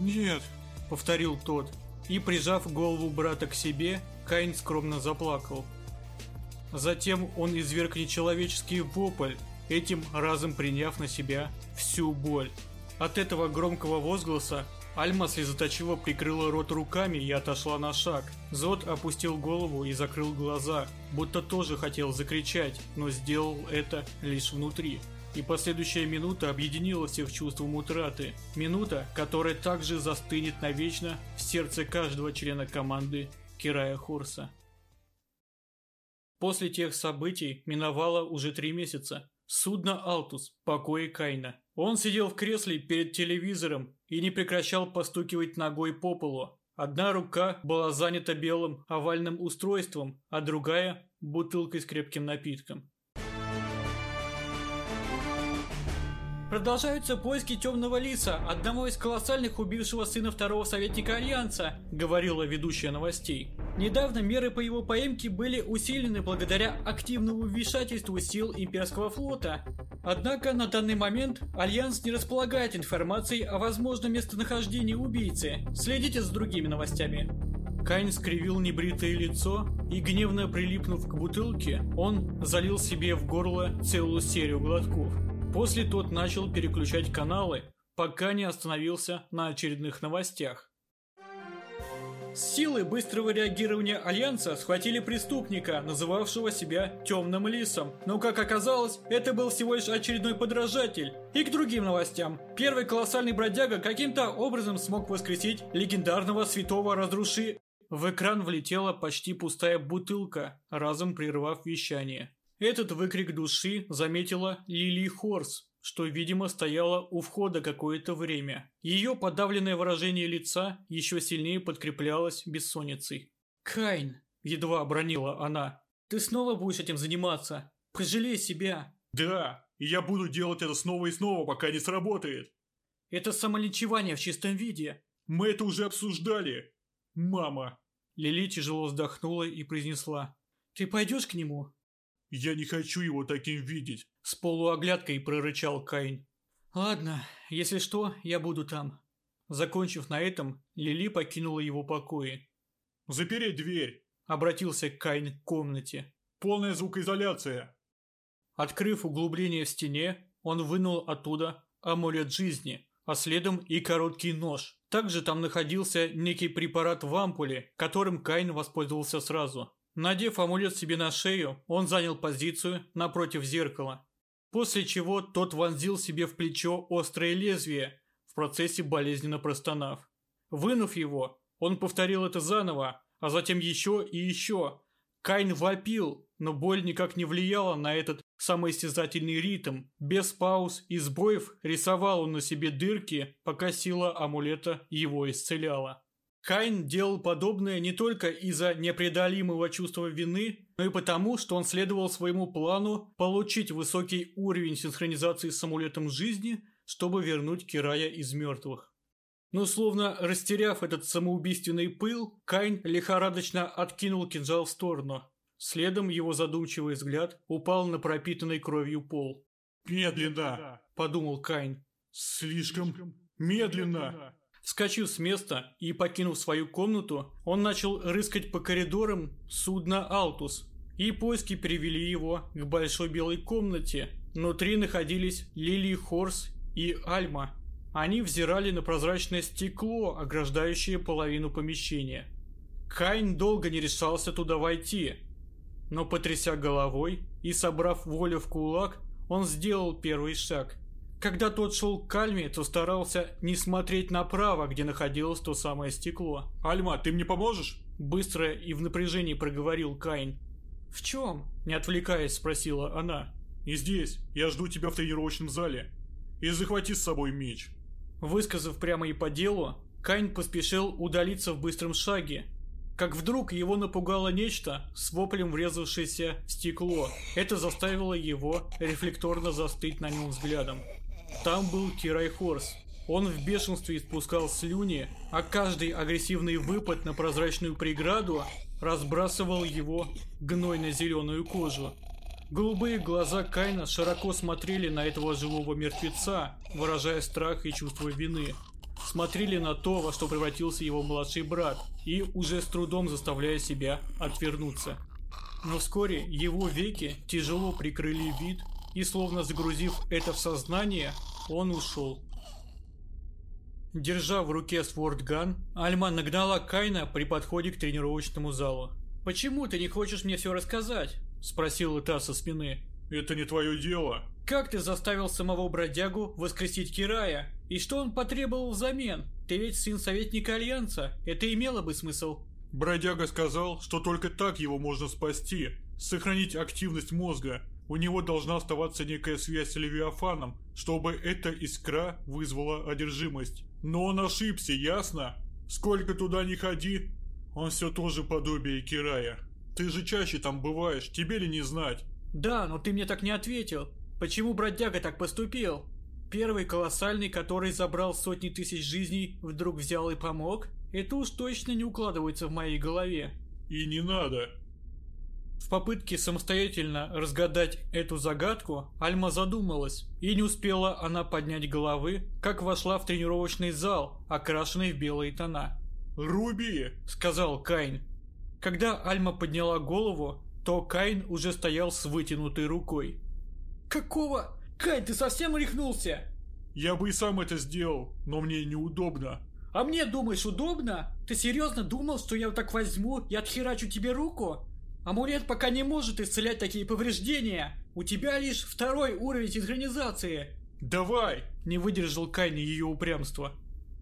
C: «Нет!»
A: Повторил тот. И, прижав голову брата к себе, Кайн скромно заплакал. Затем он изверг нечеловеческий вопль, этим разом приняв на себя всю боль. От этого громкого возгласа Альма слезоточиво прикрыла рот руками и отошла на шаг. Зод опустил голову и закрыл глаза, будто тоже хотел закричать, но сделал это лишь внутри. И последующая минута объединила всех чувством утраты. Минута, которая также застынет навечно в сердце каждого члена команды Кирая Хорса. После тех событий миновало уже три месяца. Судно «Алтус», покои Кайна. Он сидел в кресле перед телевизором и не прекращал постукивать ногой по полу. Одна рука была занята белым овальным устройством, а другая – бутылкой с крепким напитком.
D: Продолжаются поиски Темного Лиса, одного из колоссальных убившего сына второго советника Альянса, говорила ведущая новостей. Недавно меры по его поимке были усилены благодаря активному вмешательству сил Имперского флота. Однако на данный момент Альянс не располагает информацией о возможном местонахождении убийцы. Следите за другими новостями.
A: Кайн скривил небритое лицо и, гневно прилипнув к бутылке, он залил себе в горло целую серию глотков. После тот начал переключать каналы, пока не остановился на очередных новостях.
D: Силы быстрого реагирования Альянса схватили преступника, называвшего себя Темным Лисом. Но, как оказалось, это был всего лишь очередной подражатель. И к другим новостям. Первый колоссальный бродяга каким-то образом смог воскресить легендарного святого разруши...
A: В экран влетела почти пустая бутылка, разом прервав вещание. Этот выкрик души заметила Лили Хорс, что, видимо, стояла у входа какое-то время. Ее подавленное выражение лица еще сильнее подкреплялось бессонницей.
D: «Кайн!» – едва обронила она. «Ты снова будешь этим заниматься? Пожалей себя!»
C: «Да, и я буду делать это снова и снова, пока не сработает!»
D: «Это самоличевание в чистом виде!»
C: «Мы это уже обсуждали! Мама!»
A: Лили тяжело вздохнула и произнесла.
D: «Ты пойдешь к нему?»
C: «Я не хочу его таким видеть!»
A: С полуоглядкой прорычал Кайн.
D: «Ладно, если что, я буду там».
A: Закончив на этом, Лили покинула его покои.
C: «Запереть дверь!»
A: Обратился Кайн к комнате.
C: «Полная звукоизоляция!»
A: Открыв углубление в стене, он вынул оттуда амулет жизни, а следом и короткий нож. Также там находился некий препарат в ампуле, которым Кайн воспользовался сразу. Надев амулет себе на шею, он занял позицию напротив зеркала. После чего тот вонзил себе в плечо острое лезвие, в процессе болезненно простонав. Вынув его, он повторил это заново, а затем еще и еще. Кайн вопил, но боль никак не влияла на этот самоистязательный ритм. Без пауз и сбоев рисовал он на себе дырки, пока сила амулета его исцеляла. Кайн делал подобное не только из-за непреодолимого чувства вины, но и потому, что он следовал своему плану получить высокий уровень синхронизации с амулетом жизни, чтобы вернуть Кирая из мертвых. Но словно растеряв этот самоубийственный пыл, Кайн лихорадочно откинул кинжал в сторону. Следом его задумчивый взгляд упал на пропитанный кровью пол.
C: «Медленно!»
A: – подумал Кайн.
C: «Слишком медленно!»
A: Вскочив с места и покинув свою комнату, он начал рыскать по коридорам судна «Алтус», и поиски привели его к большой белой комнате. Внутри находились Лили Хорс и Альма. Они взирали на прозрачное стекло, ограждающее половину помещения. Кайн долго не решался туда войти, но потряся головой и собрав волю в кулак, он сделал первый шаг. Когда тот шел к Альме, то старался не смотреть направо, где находилось то самое стекло.
C: «Альма, ты мне поможешь?»
A: Быстро и в напряжении проговорил Кайн. «В чем?» – не отвлекаясь, спросила она.
C: «Не здесь. Я жду тебя в тренировочном зале. И захвати с собой меч».
A: Высказав прямо и по делу, Кайн поспешил удалиться в быстром шаге, как вдруг его напугало нечто, с воплем врезавшееся в стекло. Это заставило его рефлекторно застыть на нем взглядом. Там был Кирай Хорс. Он в бешенстве испускал слюни, а каждый агрессивный выпад на прозрачную преграду разбрасывал его гнойно-зеленую кожу. Голубые глаза Кайна широко смотрели на этого живого мертвеца, выражая страх и чувство вины смотрели на то, во что превратился его младший брат, и уже с трудом заставляя себя отвернуться. Но вскоре его веки тяжело прикрыли вид, и словно загрузив это в сознание, он ушел. Держа в руке свордган, Альма нагнала Кайна при подходе к тренировочному залу. «Почему ты не хочешь мне все рассказать?» – спросила та со спины.
C: «Это не твое дело».
A: «Как ты заставил самого бродягу воскресить Кирая? И что он потребовал взамен? Ты ведь сын советника Альянса, это имело бы смысл».
C: Бродяга сказал, что только так его можно спасти, сохранить активность мозга. У него должна оставаться некая связь с Левиафаном, чтобы эта искра вызвала одержимость. Но он ошибся, ясно? Сколько туда ни ходи, он все тоже подобие Кирая. Ты же чаще там бываешь, тебе ли не знать?
A: Да, но ты мне так не ответил. Почему бродяга так поступил? Первый колоссальный, который забрал сотни тысяч жизней, вдруг взял и помог? Это уж точно не укладывается в моей голове.
C: И не надо.
A: В попытке самостоятельно разгадать эту загадку, Альма задумалась, и не успела она поднять головы, как вошла в тренировочный зал, окрашенный в белые тона.
C: «Руби!»
A: — сказал Кайн. Когда Альма подняла голову, то Кайн уже стоял с вытянутой рукой. «Какого? Кайн, ты совсем рехнулся?»
C: «Я бы и сам это сделал, но мне неудобно».
A: «А мне, думаешь, удобно? Ты серьезно думал, что я вот так возьму и отхерачу тебе руку? Амулет пока не может исцелять такие повреждения. У тебя лишь второй уровень синхронизации».
C: «Давай!»
A: – не выдержал Кайн ее упрямства.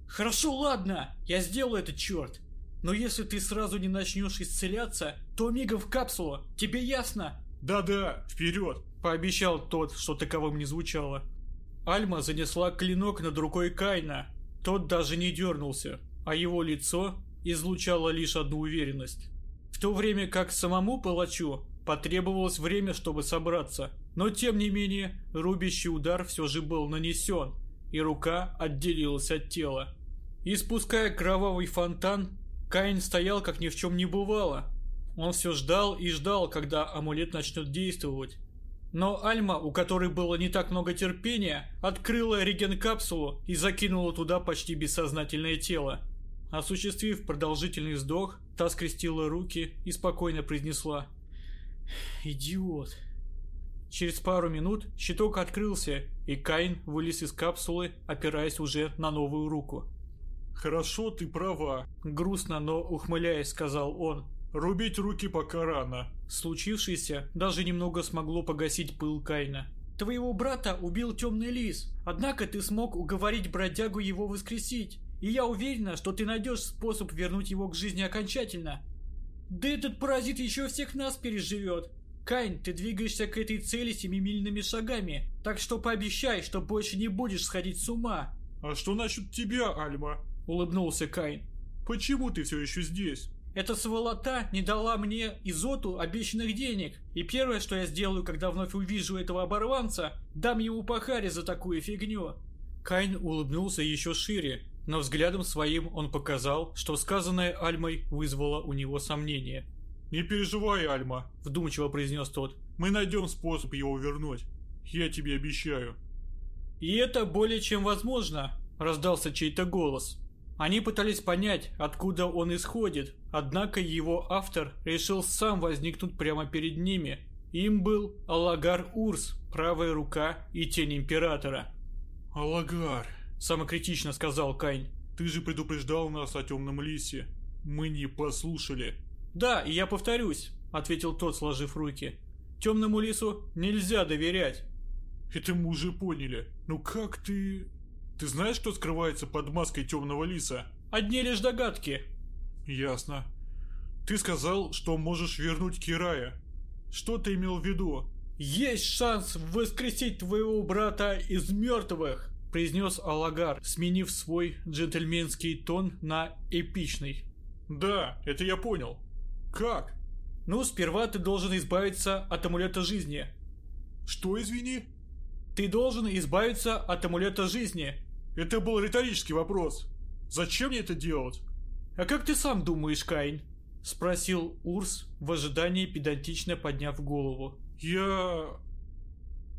A: «Хорошо, ладно, я сделаю это, черт. Но если ты сразу не начнешь исцеляться, то мигом в капсулу. Тебе ясно?
C: Да-да, вперед!
A: Пообещал тот, что таковым не звучало. Альма занесла клинок над рукой Кайна. Тот даже не дернулся, а его лицо излучало лишь одну уверенность. В то время как самому палачу потребовалось время, чтобы собраться. Но тем не менее, рубящий удар все же был нанесен, и рука отделилась от тела. Испуская кровавый фонтан, Каин стоял, как ни в чем не бывало. Он все ждал и ждал, когда амулет начнет действовать. Но Альма, у которой было не так много терпения, открыла реген-капсулу и закинула туда почти бессознательное тело. Осуществив продолжительный вздох, та скрестила руки и спокойно произнесла «Идиот». Через пару минут щиток открылся, и Кайн вылез из капсулы, опираясь уже на новую руку.
C: «Хорошо, ты права», —
A: грустно, но ухмыляясь, сказал он.
C: «Рубить руки пока рано».
A: Случившееся даже немного смогло погасить пыл Кайна. «Твоего брата убил темный лис, однако ты смог уговорить бродягу его воскресить, и я уверена, что ты найдешь способ вернуть его к жизни окончательно. Да этот паразит еще всех нас переживет, Кайн, ты двигаешься к этой цели семимильными шагами, так что пообещай, что больше не будешь сходить с ума.
C: А что насчет тебя, Альма?
A: Улыбнулся Кайн.
C: Почему ты все еще здесь?
A: Эта сволота не дала мне Изоту обещанных денег, и первое, что я сделаю, когда вновь увижу этого оборванца, дам ему по харе за такую фигню. Кайн улыбнулся еще шире, но взглядом своим он показал, что сказанное Альмой вызвало у него сомнение.
C: «Не переживай, Альма», —
A: вдумчиво произнес тот.
C: «Мы найдем способ его вернуть. Я тебе обещаю».
A: «И это более чем возможно», — раздался чей-то голос. Они пытались понять, откуда он исходит, однако его автор решил сам возникнуть прямо перед ними. Им был Алагар Урс, правая рука и тень Императора.
C: «Алагар», —
A: самокритично сказал Кайн.
C: «Ты же предупреждал нас о темном лисе. Мы не послушали».
A: «Да, и я повторюсь», — ответил тот, сложив руки. «Темному лису нельзя доверять».
C: «Это мы уже поняли. Ну как ты...» «Ты знаешь, что скрывается под маской темного лиса?»
A: «Одни лишь догадки».
C: «Ясно. Ты сказал, что можешь вернуть Кирая. Что ты имел в виду?»
A: «Есть шанс воскресить твоего брата из мертвых», — произнес Алагар, сменив свой джентльменский тон на эпичный.
C: «Да, это я понял. Как?
A: Ну, сперва ты должен избавиться от амулета жизни.
C: Что, извини?
A: Ты должен избавиться от амулета жизни.
C: Это был риторический вопрос. Зачем мне это делать?
A: А как ты сам думаешь, Кайн? Спросил Урс в ожидании педантично подняв голову.
C: Я...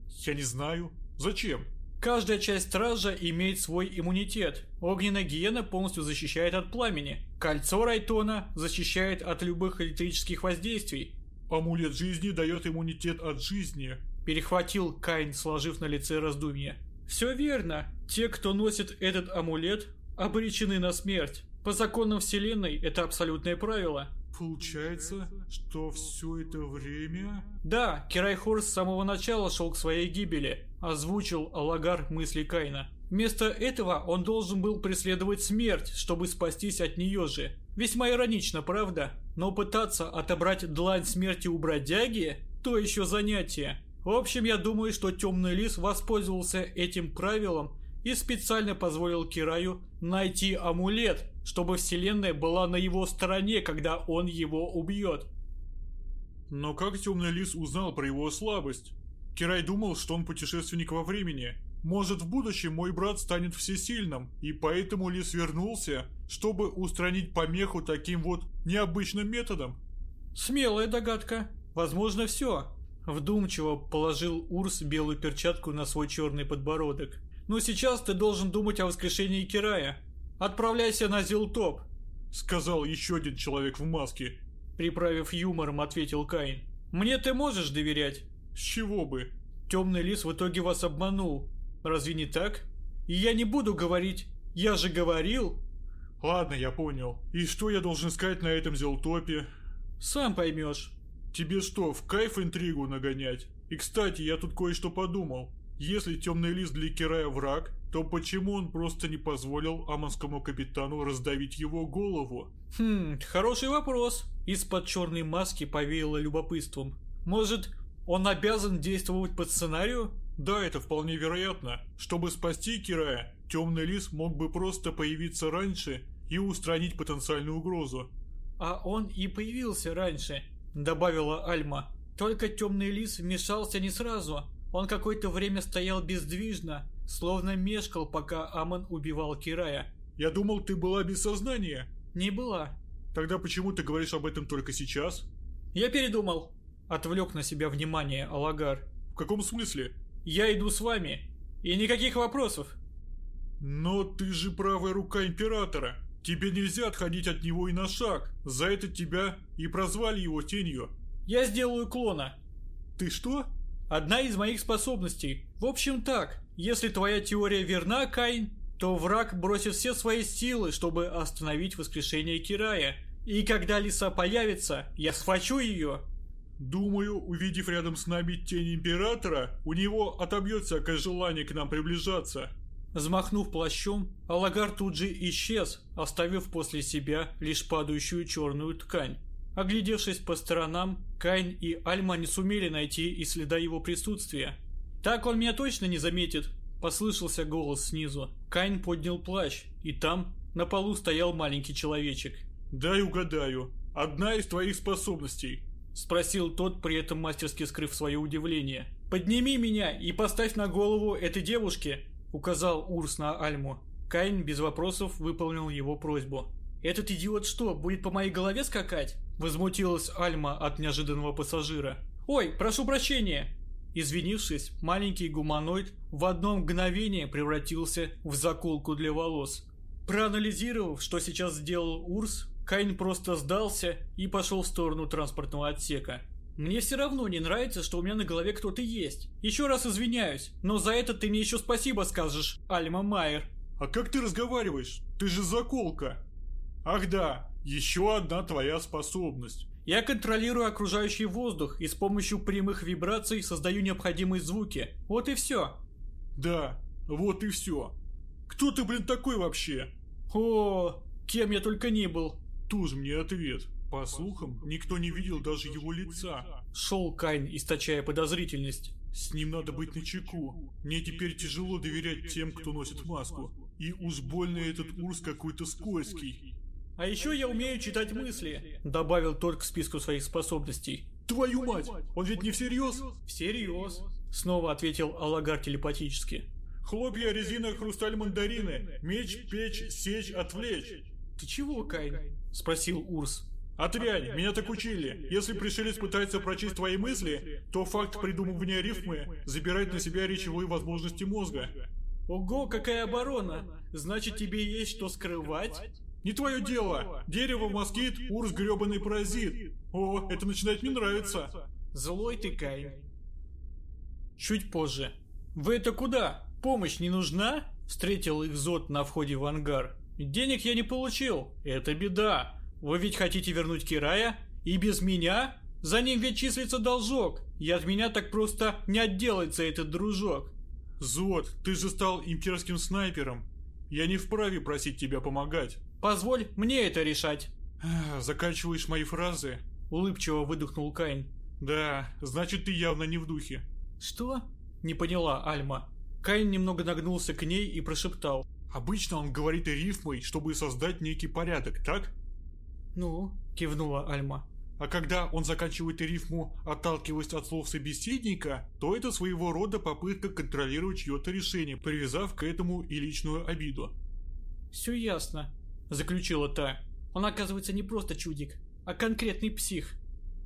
C: Я не знаю. Зачем?
A: Каждая часть стража имеет свой иммунитет. Огненная гиена полностью защищает от пламени. Кольцо Райтона защищает от любых электрических воздействий.
C: Амулет жизни дает иммунитет от жизни.
A: Перехватил Кайн, сложив на лице раздумье. Все верно. Те, кто носит этот амулет, обречены на смерть. По законам Вселенной это абсолютное правило.
C: Получается, что все это время...
A: Да, Кирайхор с самого начала шел к своей гибели, озвучил Алагар мысли Кайна. Вместо этого он должен был преследовать смерть, чтобы спастись от нее же. Весьма иронично, правда? Но пытаться отобрать длань смерти у бродяги – то еще занятие. В общем, я думаю, что Темный Лис воспользовался этим правилом и специально позволил Кираю найти амулет, чтобы Вселенная была на его стороне, когда он его убьет.
C: Но как Темный Лис узнал про его слабость? Кирай думал, что он путешественник во времени. Может, в будущем мой брат станет всесильным, и поэтому Лис вернулся, чтобы устранить помеху таким вот необычным методом?
A: Смелая догадка. Возможно, все. Вдумчиво положил Урс белую перчатку на свой черный подбородок. Но сейчас ты должен думать о воскрешении Кирая. Отправляйся на Зилтоп.
C: Сказал еще один человек в маске.
A: Приправив юмором, ответил Каин. Мне ты можешь доверять?
C: С чего бы?
A: Темный лис в итоге вас обманул. Разве не так? И я не буду говорить «я же говорил».
C: Ладно, я понял. И что я должен сказать на этом Зелтопе?
A: Сам поймешь.
C: Тебе что, в кайф интригу нагонять? И кстати, я тут кое-что подумал. Если темный лист для Кирая враг, то почему он просто не позволил амонскому капитану раздавить его голову?
A: Хм, хороший вопрос. Из-под черной маски повеяло любопытством. Может, он обязан действовать по сценарию?
C: Да, это вполне вероятно. Чтобы спасти Кирая, темный лис мог бы просто появиться раньше и устранить потенциальную угрозу.
A: А он и появился раньше, добавила Альма. Только темный лис вмешался не сразу. Он какое-то время стоял бездвижно, словно мешкал, пока Амон убивал Кирая.
C: Я думал, ты была без сознания.
A: Не была.
C: Тогда почему ты говоришь об этом только сейчас?
A: Я передумал. Отвлек на себя внимание Алагар.
C: В каком смысле?
A: Я иду с вами. И никаких вопросов.
C: Но ты же правая рука Императора. Тебе нельзя отходить от него и на шаг. За это тебя и прозвали его тенью.
A: Я сделаю клона.
C: Ты что?
A: Одна из моих способностей. В общем так, если твоя теория верна, Кайн, то враг бросит все свои силы, чтобы остановить воскрешение Кирая. И когда лиса появится, я схвачу ее.
C: Думаю, увидев рядом с нами тень Императора, у него отобьет всякое желание к нам приближаться.
A: Взмахнув плащом, Алагар тут же исчез, оставив после себя лишь падающую черную ткань. Оглядевшись по сторонам, Кайн и Альма не сумели найти и следа его присутствия. «Так он меня точно не заметит!» – послышался голос снизу. Кайн поднял плащ, и там на полу стоял маленький человечек.
C: «Дай угадаю, одна из твоих способностей?»
A: – спросил тот, при этом мастерски скрыв свое удивление. «Подними меня и поставь на голову этой девушке!» – указал Урс на Альму. Кайн без вопросов выполнил его просьбу. «Этот идиот что, будет по моей голове скакать?» Возмутилась Альма от неожиданного пассажира. «Ой, прошу прощения!» Извинившись, маленький гуманоид в одно мгновение превратился в заколку для волос. Проанализировав, что сейчас сделал Урс, Кайн просто сдался и пошел в сторону транспортного отсека. «Мне все равно не нравится, что у меня на голове кто-то есть. Еще раз извиняюсь, но за это ты мне еще спасибо скажешь, Альма Майер».
C: «А как ты разговариваешь? Ты же заколка!» «Ах да, еще одна твоя способность».
A: Я контролирую окружающий воздух и с помощью прямых вибраций создаю необходимые звуки. Вот и все.
C: Да, вот и все. Кто ты, блин, такой вообще?
A: О, кем я только не был.
C: Тоже мне ответ. По слухам, никто не видел даже его лица.
A: Шел Кайн, источая подозрительность.
C: С ним надо быть начеку. Мне теперь тяжело доверять тем, кто носит маску. И уж больно этот Урс какой-то скользкий.
A: А еще я умею читать мысли, добавил тот к списку своих способностей.
C: Твою мать, он ведь не всерьез?
A: Всерьез, снова ответил Алагар телепатически.
C: Хлопья, резина, хрусталь, мандарины, меч, печь, сечь, отвлечь.
A: Ты чего, Кайн? Спросил Урс.
C: Отрянь, меня так учили. Если пришелец пытается прочесть твои мысли, то факт придумывания рифмы забирает на себя речевые возможности мозга.
A: Ого, какая оборона! Значит, тебе есть что скрывать?
C: Не твое дело! Дерево, москит, урс, гребаный паразит! О, это начинает мне нравиться!
A: Злой ты, Кайн. Чуть позже. Вы это куда? Помощь не нужна? Встретил их Зод на входе в ангар. Денег я не получил. Это беда. Вы ведь хотите вернуть Кирая? И без меня? За ним ведь числится должок. И от меня так просто не отделается этот дружок.
C: Зод, ты же стал имперским снайпером. Я не вправе просить тебя помогать.
A: Позволь мне это решать.
C: Заканчиваешь мои фразы?
A: Улыбчиво выдохнул Кайн.
C: Да, значит ты явно не в духе.
A: Что? Не поняла Альма. Кайн немного нагнулся к ней и прошептал.
C: Обычно он говорит рифмой, чтобы создать некий порядок, так?
A: Ну, кивнула Альма.
C: А когда он заканчивает рифму, отталкиваясь от слов собеседника, то это своего рода попытка контролировать чье-то решение, привязав к этому и личную обиду.
A: «Все ясно», – заключила та. «Он оказывается не просто чудик, а конкретный псих».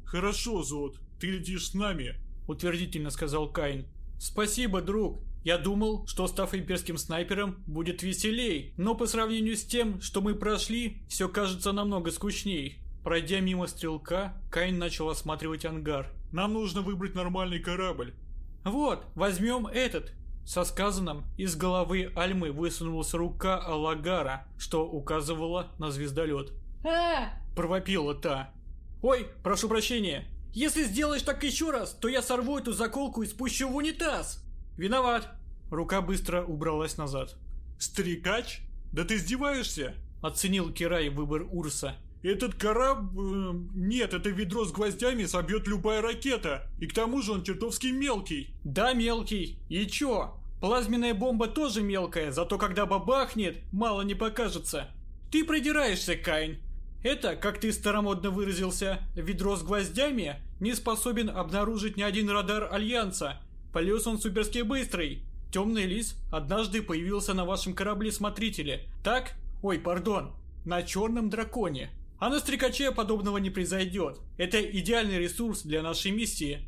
C: «Хорошо, Зод, ты летишь с нами», –
A: утвердительно сказал Кайн. «Спасибо, друг. Я думал, что став имперским снайпером будет веселей, но по сравнению с тем, что мы прошли, все кажется намного скучней». Пройдя мимо стрелка, Кайн начал осматривать ангар.
C: «Нам нужно выбрать нормальный корабль».
A: «Вот, возьмем этот». Со сказанным из головы Альмы высунулась рука Алагара, что указывала на звездолет.
D: а
A: Провопила та. «Ой, прошу прощения. Если сделаешь так еще раз, то я сорву эту заколку и спущу в унитаз». «Виноват». Рука быстро убралась назад.
C: «Старикач? Да ты издеваешься?»
A: Оценил Кирай выбор Урса.
C: Этот корабль... Э, нет, это ведро с гвоздями собьет любая ракета. И к тому же он чертовски мелкий.
A: Да, мелкий. И чё? Плазменная бомба тоже мелкая, зато когда бабахнет, мало не покажется. Ты продираешься, Кайн. Это, как ты старомодно выразился, ведро с гвоздями, не способен обнаружить ни один радар Альянса. Полез он суперски быстрый. Темный лис однажды появился на вашем корабле-смотрителе. Так? Ой, пардон. На черном драконе. А на стрекаче подобного не произойдет. Это идеальный ресурс для нашей миссии.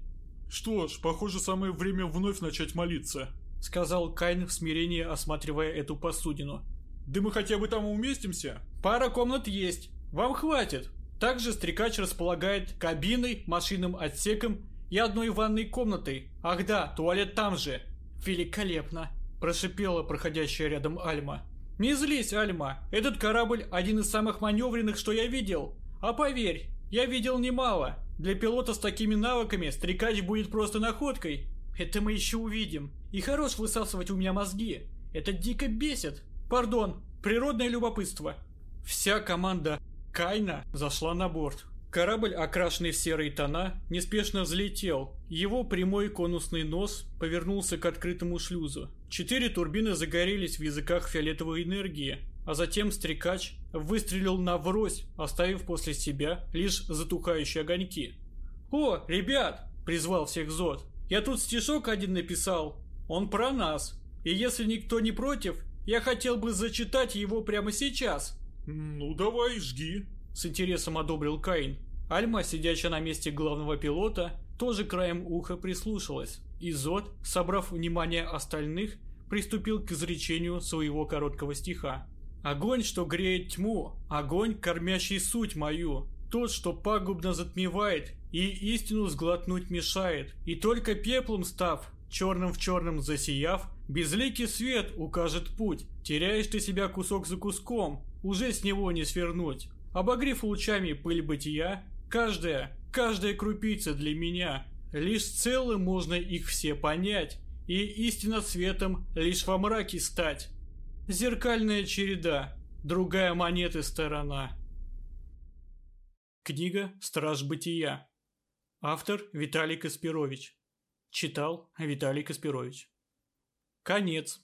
C: Что ж, похоже, самое время вновь начать молиться.
A: Сказал Кайн в смирении, осматривая эту посудину.
C: Да мы хотя бы там уместимся?
A: Пара комнат есть. Вам хватит. Также стрекач располагает кабиной, машинным отсеком и одной ванной комнатой. Ах да, туалет там же.
D: Великолепно.
A: Прошипела проходящая рядом Альма. Не злись, Альма. Этот корабль один из самых маневренных, что я видел. А поверь, я видел немало. Для пилота с такими навыками стрекач будет просто находкой.
D: Это мы еще увидим. И хорош высасывать у меня мозги. Это дико бесит.
A: Пардон, природное любопытство. Вся команда Кайна зашла на борт. Корабль, окрашенный в серые тона, неспешно взлетел. Его прямой конусный нос повернулся к открытому шлюзу. Четыре турбины загорелись в языках фиолетовой энергии, а затем стрекач выстрелил на врозь, оставив после себя лишь затухающие огоньки. «О, ребят!» – призвал всех Зод. «Я тут стишок один написал. Он про нас. И если никто не против, я хотел бы зачитать его прямо сейчас».
C: «Ну давай, жги», –
A: с интересом одобрил Каин. Альма, сидящая на месте главного пилота, тоже краем уха прислушалась. И Зод, собрав внимание остальных, приступил к изречению своего короткого стиха. «Огонь, что греет тьму, огонь, кормящий суть мою, тот, что пагубно затмевает и истину сглотнуть мешает, и только пеплом став, черным в черном засияв, безликий свет укажет путь, теряешь ты себя кусок за куском, уже с него не свернуть. Обогрев лучами пыль бытия, каждая, каждая крупица для меня, лишь целым можно их все понять, и истинно светом лишь во мраке стать. Зеркальная череда, другая монеты сторона. Книга «Страж бытия». Автор Виталий Каспирович. Читал Виталий Каспирович. Конец.